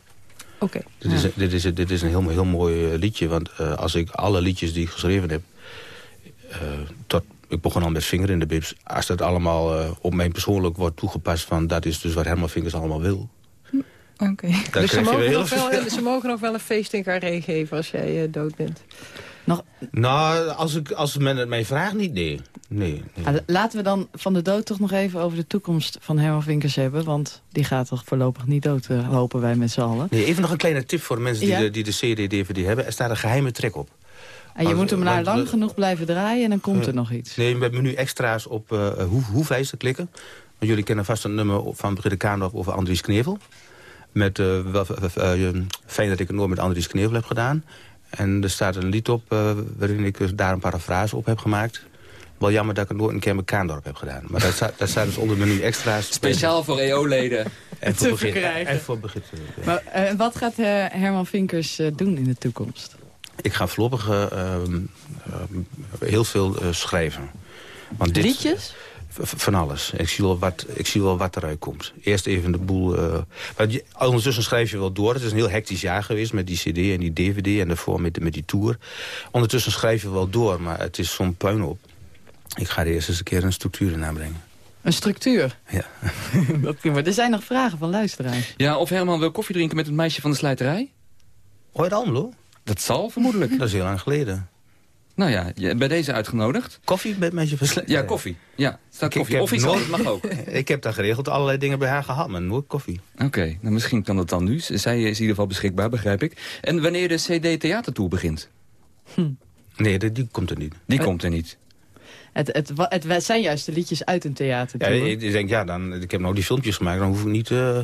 Oké. Dit, is, dit, is, dit is een heel, heel mooi liedje. Want als ik alle liedjes die ik geschreven heb... tot, ik begon al met Vinger in de Bibs. Als dat allemaal eh, op mijn persoonlijk wordt toegepast... van dat is dus wat Herman Vinkers allemaal wil... Oké. dan Dus ze mogen, nog wel, ze mogen nog wel een feest in Carré geven als jij eh, dood bent. Nou, als, ik, als men het mij vraagt, niet, nee. nee, nee. Ah, laten we dan van de dood toch nog even over de toekomst van Herman Vinkers hebben. Want die gaat toch voorlopig niet dood, eh, hopen wij met z'n allen. Nee, even nog een kleine tip voor de mensen die, Ja. de, die de CD-DVD hebben. Er staat een geheime track op. En je moet hem maar lang genoeg blijven draaien en dan komt er nog iets. Nee, met menu extra's op eh hoe, hoefijs te klikken. Want jullie kennen vast een nummer van Brigitte Kaandorp over Andries Knevel. Met, eh, wel, eh, fijn dat ik het nooit met Andries Knevel heb gedaan. En er staat een lied op waarin ik dus daar een parafrase op heb gemaakt. Wel jammer dat ik het nooit een keer in Kaandorp heb gedaan. Maar dat staat, dat staat dus onder menu extra's. Speciaal voor EO-leden. En voor te begin, verkrijgen. en voor begin. Maar eh, wat gaat Herman Vinkers doen in de toekomst? Ik ga voorlopig eh, ehm, ehm, heel veel eh, schrijven. Want dit, Liedjes? Van alles. Ik zie, wel wat, ik zie wel wat eruit komt. Eerst even de boel... eh, want je- ondertussen schrijf je wel door. Het is een heel hectisch jaar geweest met die cd en die dvd... en daarvoor met, met die tour. Ondertussen schrijf je wel door, maar het is zo'n puinhoop. Ik ga er eerst eens een keer een structuur in aanbrengen. Een structuur? Ja. we. Er zijn nog vragen van luisteraars. Ja, of Herman wil koffie drinken met het meisje van de slijterij? Ooit Almelo? Dat zal vermoedelijk. Dat is heel lang geleden. Nou ja, je- bij deze uitgenodigd. Koffie met meisje van slijterij? Ja, koffie. Ja, staat koffie. ik heb of iets nooit- anders mag ook. ik heb daar geregeld allerlei dingen bij haar gehad, maar nooit koffie. Oké, nou misschien kan dat dan nu. Zij is in ieder geval beschikbaar, begrijp ik. En wanneer de CD Theatertour begint? Nee, die, die komt er niet. Die komt er niet. Het, het, het, het zijn juist de liedjes uit een theater. Ja, ik, ik denk, ja, dan, ik heb nou die filmpjes gemaakt, dan hoef ik niet eh,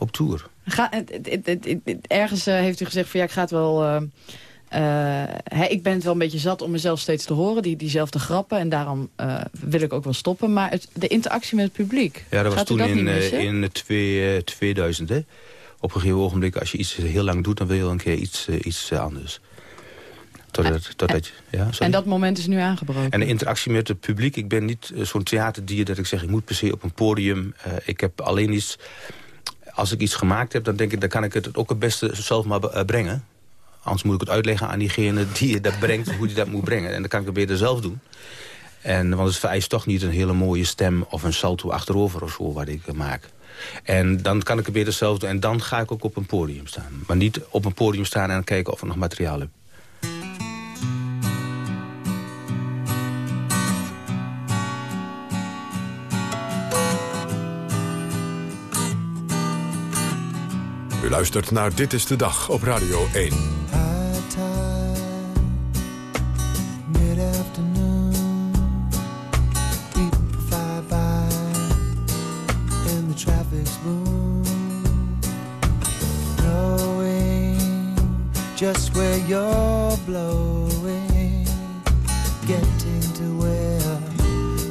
op tour. Ga, het- het- het- het- het- ergens eh, heeft u gezegd van ja, ik ga het wel... eh, eh, ik ben het wel een beetje zat om mezelf steeds te horen, die, diezelfde grappen. En daarom wil ik ook wel stoppen. Maar het, de interactie met het publiek, Ja, dat was toen dat in, de twee, eh, 2000. Hè? Op een gegeven ogenblik, als je iets heel lang doet, dan wil je wel een keer iets, iets anders. Totdat, ja, sorry. en dat moment is nu aangebroken. En de interactie met het publiek. Ik ben niet zo'n theaterdier dat ik zeg... ik moet per se op een podium. Ik heb alleen iets... Als ik iets gemaakt heb, dan denk ik... dan kan ik het ook het beste zelf maar eh, brengen. Anders moet ik het uitleggen aan diegene die dat brengt... hoe die dat moet brengen. En dan kan ik het beter zelf doen. En, want het vereist toch niet een hele mooie stem... of een salto achterover of zo wat ik maak. En dan kan ik het beter zelf doen. En dan ga ik ook op een podium staan. Maar niet op een podium staan en kijken of ik nog materiaal heb. U luistert naar Dit is de Dag op Radio 1. High tide, mid-afternoon, people fly by in the traffic's boom, knowing just where you're blowing, getting to where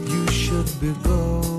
you should be going.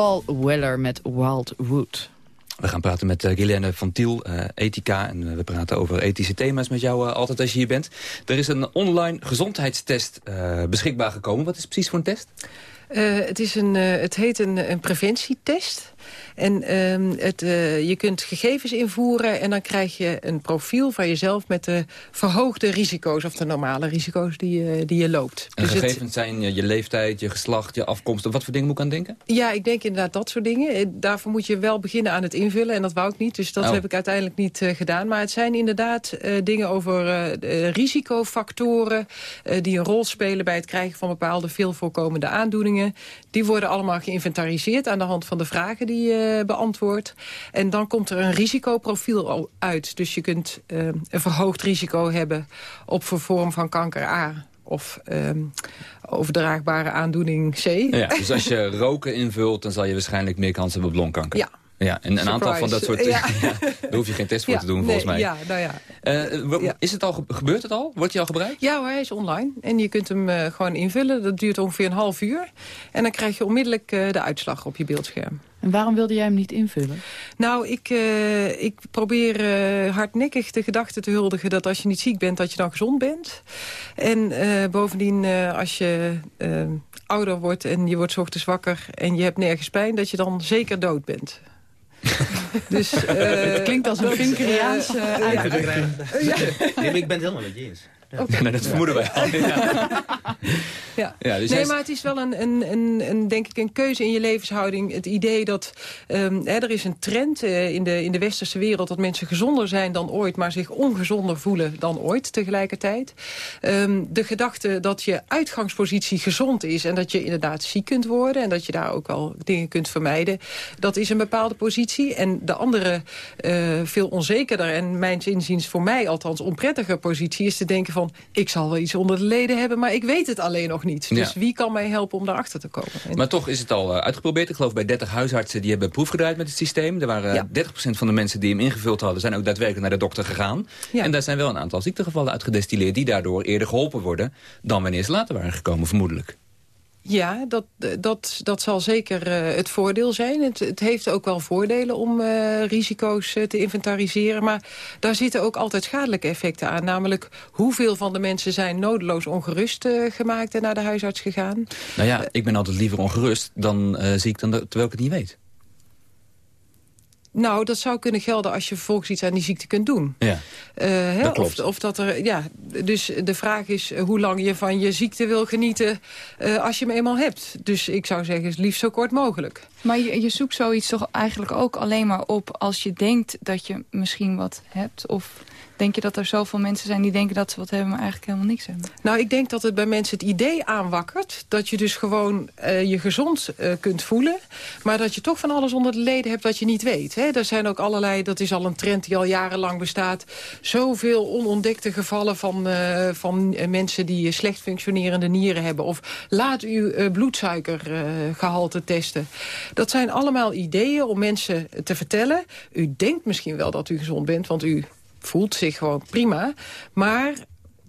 Paul Weller met Wildwood. We gaan praten met uh, van Tiel, uh, ethica. En uh, we praten over ethische thema's met jou uh, altijd als je hier bent. Er is een online gezondheidstest uh, beschikbaar gekomen. Wat is precies voor een test? Uh, het, is een, uh, het heet een, een preventietest. En ehm, het, eh, je kunt gegevens invoeren en dan krijg je een profiel van jezelf... met de verhoogde risico's of de normale risico's die, je- die je loopt. En Dus het- gegevens zijn je, je leeftijd, je geslacht, je afkomst. Wat voor dingen moet ik aan denken? Ja, ik denk inderdaad dat soort dingen. Eh, Daarvoor moet je wel beginnen aan het invullen. En dat wou ik niet, dus dat Oh. heb ik uiteindelijk niet eh, gedaan. Maar het zijn inderdaad dingen over risicofactoren... die een rol spelen bij het krijgen van bepaalde veel voorkomende aandoeningen. Die worden allemaal geïnventariseerd aan de hand van de vragen die je beantwoordt. En dan komt er een risicoprofiel uit. Dus je kunt eh, een verhoogd risico hebben op vorm van kanker A... of ehm, overdraagbare aandoening C. Ja, dus als je roken invult, dan zal je waarschijnlijk meer kans hebben op longkanker. Ja. Ja, en een aantal van dat soort... Ja. daar hoef je geen test voor Ja, te doen, nee, volgens mij. Ja, nou ja. Eh, wa- Is het al, ge- gebeurt het al? Wordt hij al gebruikt? Ja hoor, hij is online. En je kunt hem eh, gewoon invullen. Dat duurt ongeveer een half uur. En dan krijg je onmiddellijk eh, de uitslag op je beeldscherm. En waarom wilde jij hem niet invullen? Nou, ik, eh, ik probeer eh, hardnekkig de gedachte te huldigen... dat als je niet ziek bent, dat je dan gezond bent. En eh, bovendien, eh, als je eh, ouder wordt en je wordt 's ochtends wakker... en je hebt nergens pijn, dat je dan zeker dood bent. dus, eh, Het klinkt als een dat, Vinkeriaans eh, eh, ja. uitdrukking. Nee, maar ik ben het helemaal met je eens. Ja. Nee, dat vermoeden wij al. Ja. Ja. Ja, dus nee, maar het is wel een, een, een, een, denk ik, een keuze in je levenshouding. Het idee dat ehm, hè, er is een trend eh, in, de, in de westerse wereld... dat mensen gezonder zijn dan ooit, maar zich ongezonder voelen dan ooit tegelijkertijd. Ehm, de gedachte dat je uitgangspositie gezond is... en dat je inderdaad ziek kunt worden... en dat je daar ook al dingen kunt vermijden... dat is een bepaalde positie. En de andere, eh, veel onzekerder en mijns inziens voor mij althans onprettige positie... is te denken van, ik zal wel iets onder de leden hebben... maar ik weet het alleen nog niet. Dus Ja. wie kan mij helpen om daarachter te komen? En- Maar toch is het al eh, uitgeprobeerd. Ik geloof bij 30 huisartsen die hebben proefgedraaid met het systeem. Er waren Ja. 30% van de mensen die hem ingevuld hadden... zijn ook daadwerkelijk naar de dokter gegaan. Ja. En daar zijn wel een aantal ziektegevallen uitgedestilleerd... die daardoor eerder geholpen worden dan wanneer ze later waren gekomen, vermoedelijk. Ja, dat, dat, dat zal zeker eh, het voordeel zijn. Het, het heeft ook wel voordelen om eh, risico's eh, te inventariseren. Maar daar zitten ook altijd schadelijke effecten aan. Namelijk hoeveel van de mensen zijn nodeloos ongerust gemaakt... en naar de huisarts gegaan. Nou ja, ik ben altijd liever ongerust dan eh, ziek dan terwijl ik het niet weet. Nou, dat zou kunnen gelden als je vervolgens iets aan die ziekte kunt doen. Ja. Eh, hè, Dat klopt. Of, of dat er, ja, dus de vraag is eh, hoe lang je van je ziekte wil genieten eh, als je hem eenmaal hebt. Dus ik zou zeggen, het liefst zo kort mogelijk. Maar je, je zoekt zoiets toch eigenlijk ook alleen maar op als je denkt dat je misschien wat hebt? Of denk je dat er zoveel mensen zijn die denken dat ze wat hebben, maar eigenlijk helemaal niks hebben? Nou, ik denk dat het bij mensen het idee aanwakkert... dat je dus gewoon eh, je gezond eh, kunt voelen... maar dat je toch van alles onder de leden hebt wat je niet weet. Hè? Er zijn ook allerlei, dat is al een trend die al jarenlang bestaat... zoveel onontdekte gevallen van, eh, van mensen die slecht functionerende nieren hebben... of laat uw eh, bloedsuikergehalte testen. Dat zijn allemaal ideeën om mensen te vertellen... u denkt misschien wel dat u gezond bent, want u voelt zich gewoon prima... maar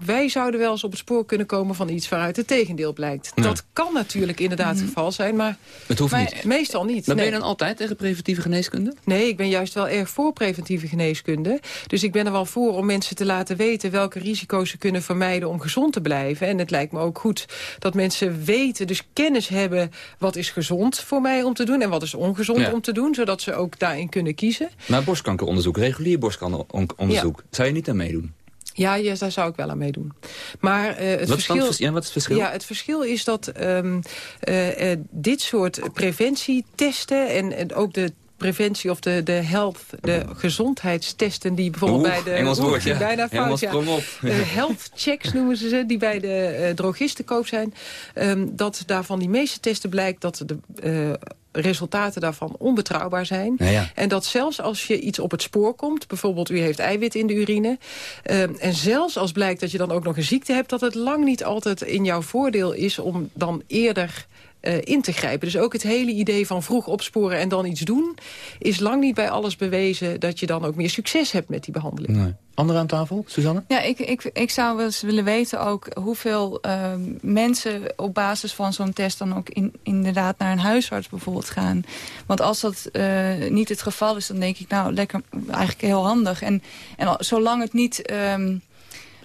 wij zouden wel eens op het spoor kunnen komen van iets waaruit het tegendeel blijkt. Ja. Dat kan natuurlijk inderdaad het geval zijn, maar, Het hoeft maar niet. meestal niet. Maar ben je nee. dan altijd tegen preventieve geneeskunde? Nee, ik ben juist wel erg voor preventieve geneeskunde. Dus ik ben er wel voor om mensen te laten weten... welke risico's ze kunnen vermijden om gezond te blijven. En het lijkt me ook goed dat mensen weten, dus kennis hebben... wat is gezond voor mij om te doen en wat is ongezond Ja. om te doen... zodat ze ook daarin kunnen kiezen. Maar borstkankeronderzoek, regulier borstkankeronderzoek... zou je niet aan meedoen? Ja, ja, daar zou ik wel aan meedoen. Maar eh, het Wat verschil... het ja, wat is het verschil? Ja, het verschil is dat ehm, eh, eh, dit soort preventietesten... En, en ook de preventie of de, de health, de gezondheidstesten... die bijvoorbeeld Oeh, bij de... Engels woord, ja. Bijna fout, ja. Eh, health checks noemen ze ze, die bij de eh, drogist te koop zijn. Ehm, dat daarvan die meeste testen blijkt dat de... eh, resultaten daarvan onbetrouwbaar zijn. Ja. En dat zelfs als je iets op het spoor komt... bijvoorbeeld u heeft eiwit in de urine... ehm, en zelfs als blijkt dat je dan ook nog een ziekte hebt... dat het lang niet altijd in jouw voordeel is om dan eerder... eh, in te grijpen. Dus ook het hele idee van vroeg opsporen en dan iets doen... is lang niet bij alles bewezen dat je dan ook meer succes hebt met die behandeling. Nee. Anderen aan tafel, Suzanne? Ja, ik, ik, ik zou wel eens willen weten ook hoeveel ehm, mensen op basis van zo'n test dan ook in, inderdaad naar een huisarts bijvoorbeeld gaan. Want als dat eh, niet het geval is, dan denk ik nou lekker, eigenlijk heel handig. En, en al- zolang het niet ehm,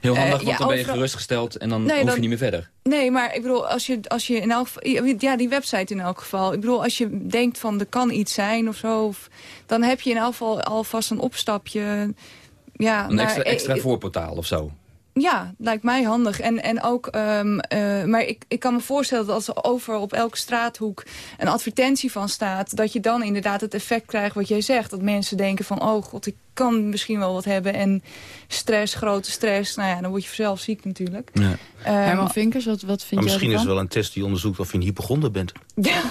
Heel handig, Eh, want ja, dan ben je overal- gerustgesteld en dan Nee, hoef je dan- niet meer verder. Nee, maar ik bedoel, als je, als je in elk geval... Ja, die website in elk geval. Ik bedoel, als je denkt van er kan iets zijn of zo... Of, dan heb je in elk geval alvast een opstapje... Ja, Een naar- extra, eh, extra voorportaal of zo. Ja, lijkt mij handig. En, en ook, ehm, eh, maar ik, ik kan me voorstellen dat als er over op elke straathoek een advertentie van staat, dat je dan inderdaad het effect krijgt wat jij zegt. Dat mensen denken van, oh god, ik kan misschien wel wat hebben. En stress, grote stress, nou ja, dan word je vanzelf ziek natuurlijk. Ja. Ehm, Herman Vinkers, wat, wat vind Maar jij misschien is het wel een test die onderzoekt of je een hypochonder bent. Ja,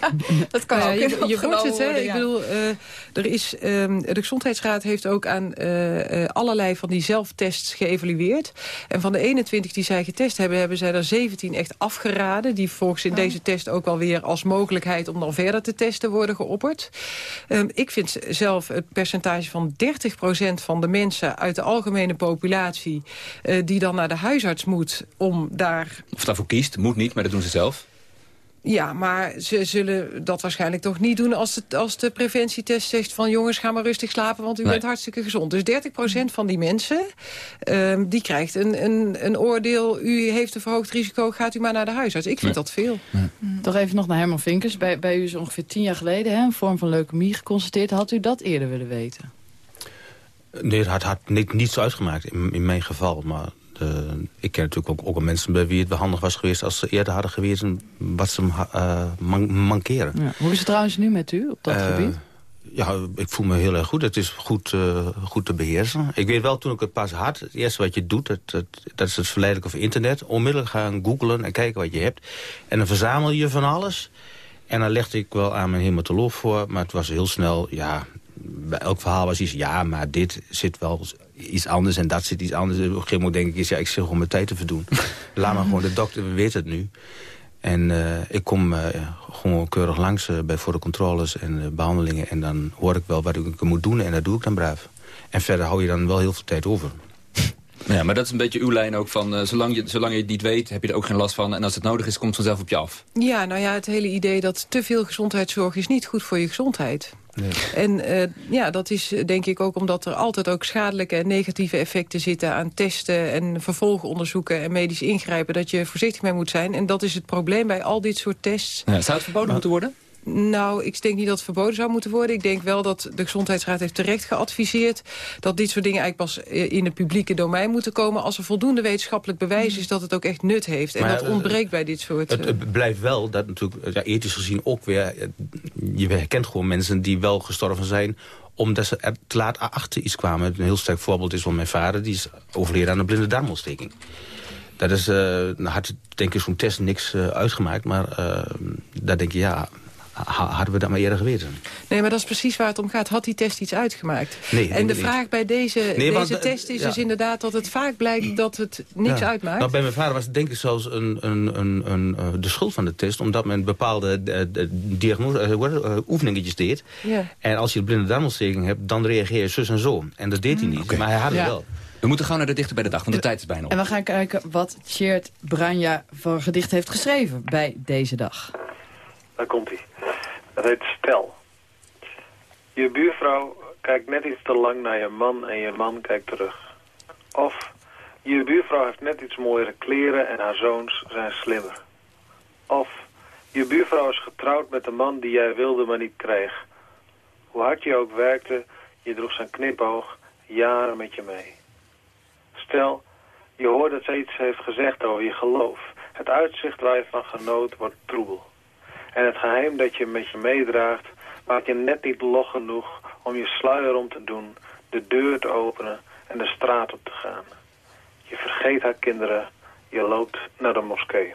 dat kan Ja, ook. je, je wordt het, hè? Ik bedoel, eh, er is, ehm, de Gezondheidsraad heeft ook aan eh, eh, allerlei van die zelftests geëvalueerd. En van de 21 die zij getest hebben, hebben zij er 17 echt afgeraden. Die volgens in deze test ook wel weer als mogelijkheid om dan verder te testen worden geopperd. Ehm, ik vind zelf het percentage van 30% van de mensen uit de algemene populatie... eh, die dan naar de huisarts moet om daar Of daarvoor kiest, moet niet, maar dat doen ze zelf. ja, maar ze zullen dat waarschijnlijk toch niet doen... als, het, als de preventietest zegt van jongens, ga maar rustig slapen... want u Nee. bent hartstikke gezond. Dus 30% van die mensen, ehm, die krijgt een, een, een oordeel... u heeft een verhoogd risico, gaat u maar naar de huisarts. Ik vind Nee. dat veel. Toch even nog naar Herman Vinkers. Bij, bij u is ongeveer tien jaar geleden hè, een vorm van leukemie geconstateerd. Had u dat eerder willen weten? Nee, het had, had ni- niets uitgemaakt in, in mijn geval. Maar de, ik ken natuurlijk ook, ook mensen bij wie het wel handig was geweest... als ze eerder hadden geweten wat ze uh, man, mankeren. Ja. Hoe is het trouwens nu met u op dat Eh, gebied? Ja, ik voel me heel erg goed. Het is goed, eh, goed te beheersen. Ik weet wel, toen ik het pas had, het eerste wat je doet... dat, dat, dat is het verleidelijke van internet. Onmiddellijk gaan googlen en kijken wat je hebt. En dan verzamel je van alles. En dan legde ik wel aan mijn hematoloog voor. Maar het was heel snel, ja... Bij elk verhaal was iets, ja, maar dit zit wel iets anders en dat zit iets anders. Op een gegeven moment denk ik, eens, ja, ik zit gewoon mijn tijd te verdoen. Laat maar gewoon, de dokter weet het nu. En eh, ik kom eh, gewoon keurig langs eh, bij voor de controles en eh, behandelingen. En dan hoor ik wel wat ik moet doen en dat doe ik dan braaf. En verder hou je dan wel heel veel tijd over. Ja, maar dat is een beetje uw lijn ook van... eh, zolang, je, zolang je het niet weet, heb je er ook geen last van. En als het nodig is, komt het vanzelf op je af. Ja, nou ja, het hele idee dat te veel gezondheidszorg is niet goed voor je gezondheid. Nee. En eh, ja, dat is eh, denk ik ook omdat er altijd ook schadelijke en negatieve effecten zitten aan testen en vervolgonderzoeken en medisch ingrijpen, dat je voorzichtig mee moet zijn. En dat is het probleem bij al dit soort tests. Ja, zou het verboden moeten worden? Nou, ik denk niet dat het verboden zou moeten worden. Ik denk wel dat de Gezondheidsraad heeft terecht geadviseerd... dat dit soort dingen eigenlijk pas eh, in het publieke domein moeten komen... als er voldoende wetenschappelijk bewijs is dat het ook echt nut heeft. En Maar, dat eh, ontbreekt bij dit soort... Het, eh, het blijft wel dat natuurlijk ja, ethisch gezien ook weer... eh, je herkent gewoon mensen die wel gestorven zijn omdat ze er te laat achter iets kwamen. Een heel sterk voorbeeld is van mijn vader. Die is overleden aan een blinde darmontsteking. Dat is, eh nou had denk ik zo'n test niks eh, uitgemaakt. Maar eh daar denk je, ja, hadden we dat maar eerder geweten. Nee, maar dat is precies waar het om gaat. Had die test iets uitgemaakt? Nee, en de vraag bij deze, Nee, deze eh, test is ja. dus inderdaad dat het vaak blijkt dat het niks Ja. uitmaakt. Nou, bij mijn vader was het denk ik zelfs een, een, een, een, eh, de schuld van de test... omdat men bepaalde eh, diagnose, oefeningetjes deed. Ja. En als je de blinde darmontsteking hebt, dan reageer je zus en zo. En dat deed hij niet, maar hij had het wel. We moeten gewoon naar de dichter bij de dag, want de tijd is bijna op. En we gaan kijken wat Tjeerd Branja voor gedicht heeft geschreven bij deze dag. Daar komt hij. Dat heet Stel. Je buurvrouw kijkt net iets te lang naar je man en je man kijkt terug. Of je buurvrouw heeft net iets mooiere kleren en haar zoons zijn slimmer. Of je buurvrouw is getrouwd met de man die jij wilde maar niet kreeg. Hoe hard je ook werkte, je droeg zijn knipoog jaren met je mee. Stel, je hoort dat zij iets heeft gezegd over je geloof. Het uitzicht waar je van genoot wordt troebel. En het geheim dat je met je meedraagt, maakt je net niet log genoeg om je sluier om te doen, de deur te openen en de straat op te gaan. Je vergeet haar kinderen, je loopt naar de moskee.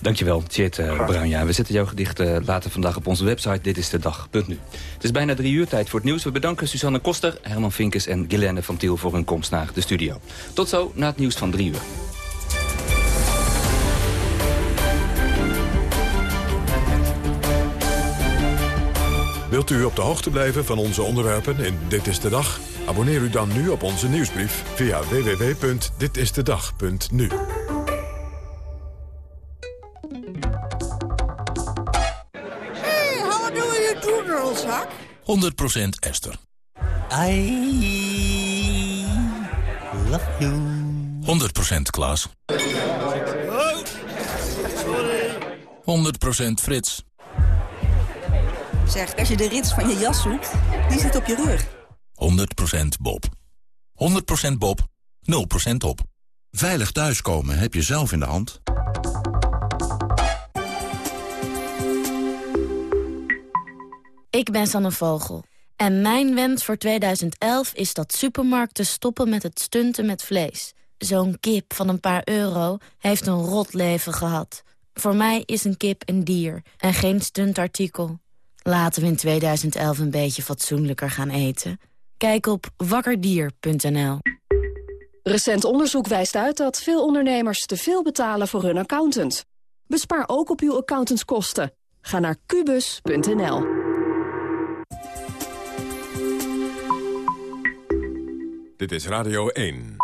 Dankjewel, Tjeerd uh, Bruinja. We zetten jouw gedicht uh, later vandaag op onze website Dit is de dag.nu. Het is bijna drie uur tijd voor het nieuws. We bedanken Suzanne Koster, Herman Vinkes en Guylaine van Tiel voor hun komst naar de studio. Tot zo na het nieuws van drie uur. Wilt u op de hoogte blijven van onze onderwerpen in Dit is de Dag? Abonneer u dan nu op onze nieuwsbrief via www.ditistedag.nu. Hey, how do you do, girls, huh? 100% Esther. Ai. love you. 100% Klaas. 100% Frits. Zeg, als je de rits van je jas zoekt, die zit op je rug. 100% Bob. 100% Bob, 0% op. Veilig thuiskomen heb je zelf in de hand. Ik ben Sanne Vogel. En mijn wens voor 2011 is dat supermarkten stoppen met het stunten met vlees. Zo'n kip van een paar euro heeft een rot leven gehad. Voor mij is een kip een dier en geen stuntartikel. Laten we in 2011 een beetje fatsoenlijker gaan eten. Kijk op wakkerdier.nl. Recent onderzoek wijst uit dat veel ondernemers te veel betalen voor hun accountant. Bespaar ook op uw accountantskosten. Ga naar kubus.nl. Dit is Radio 1.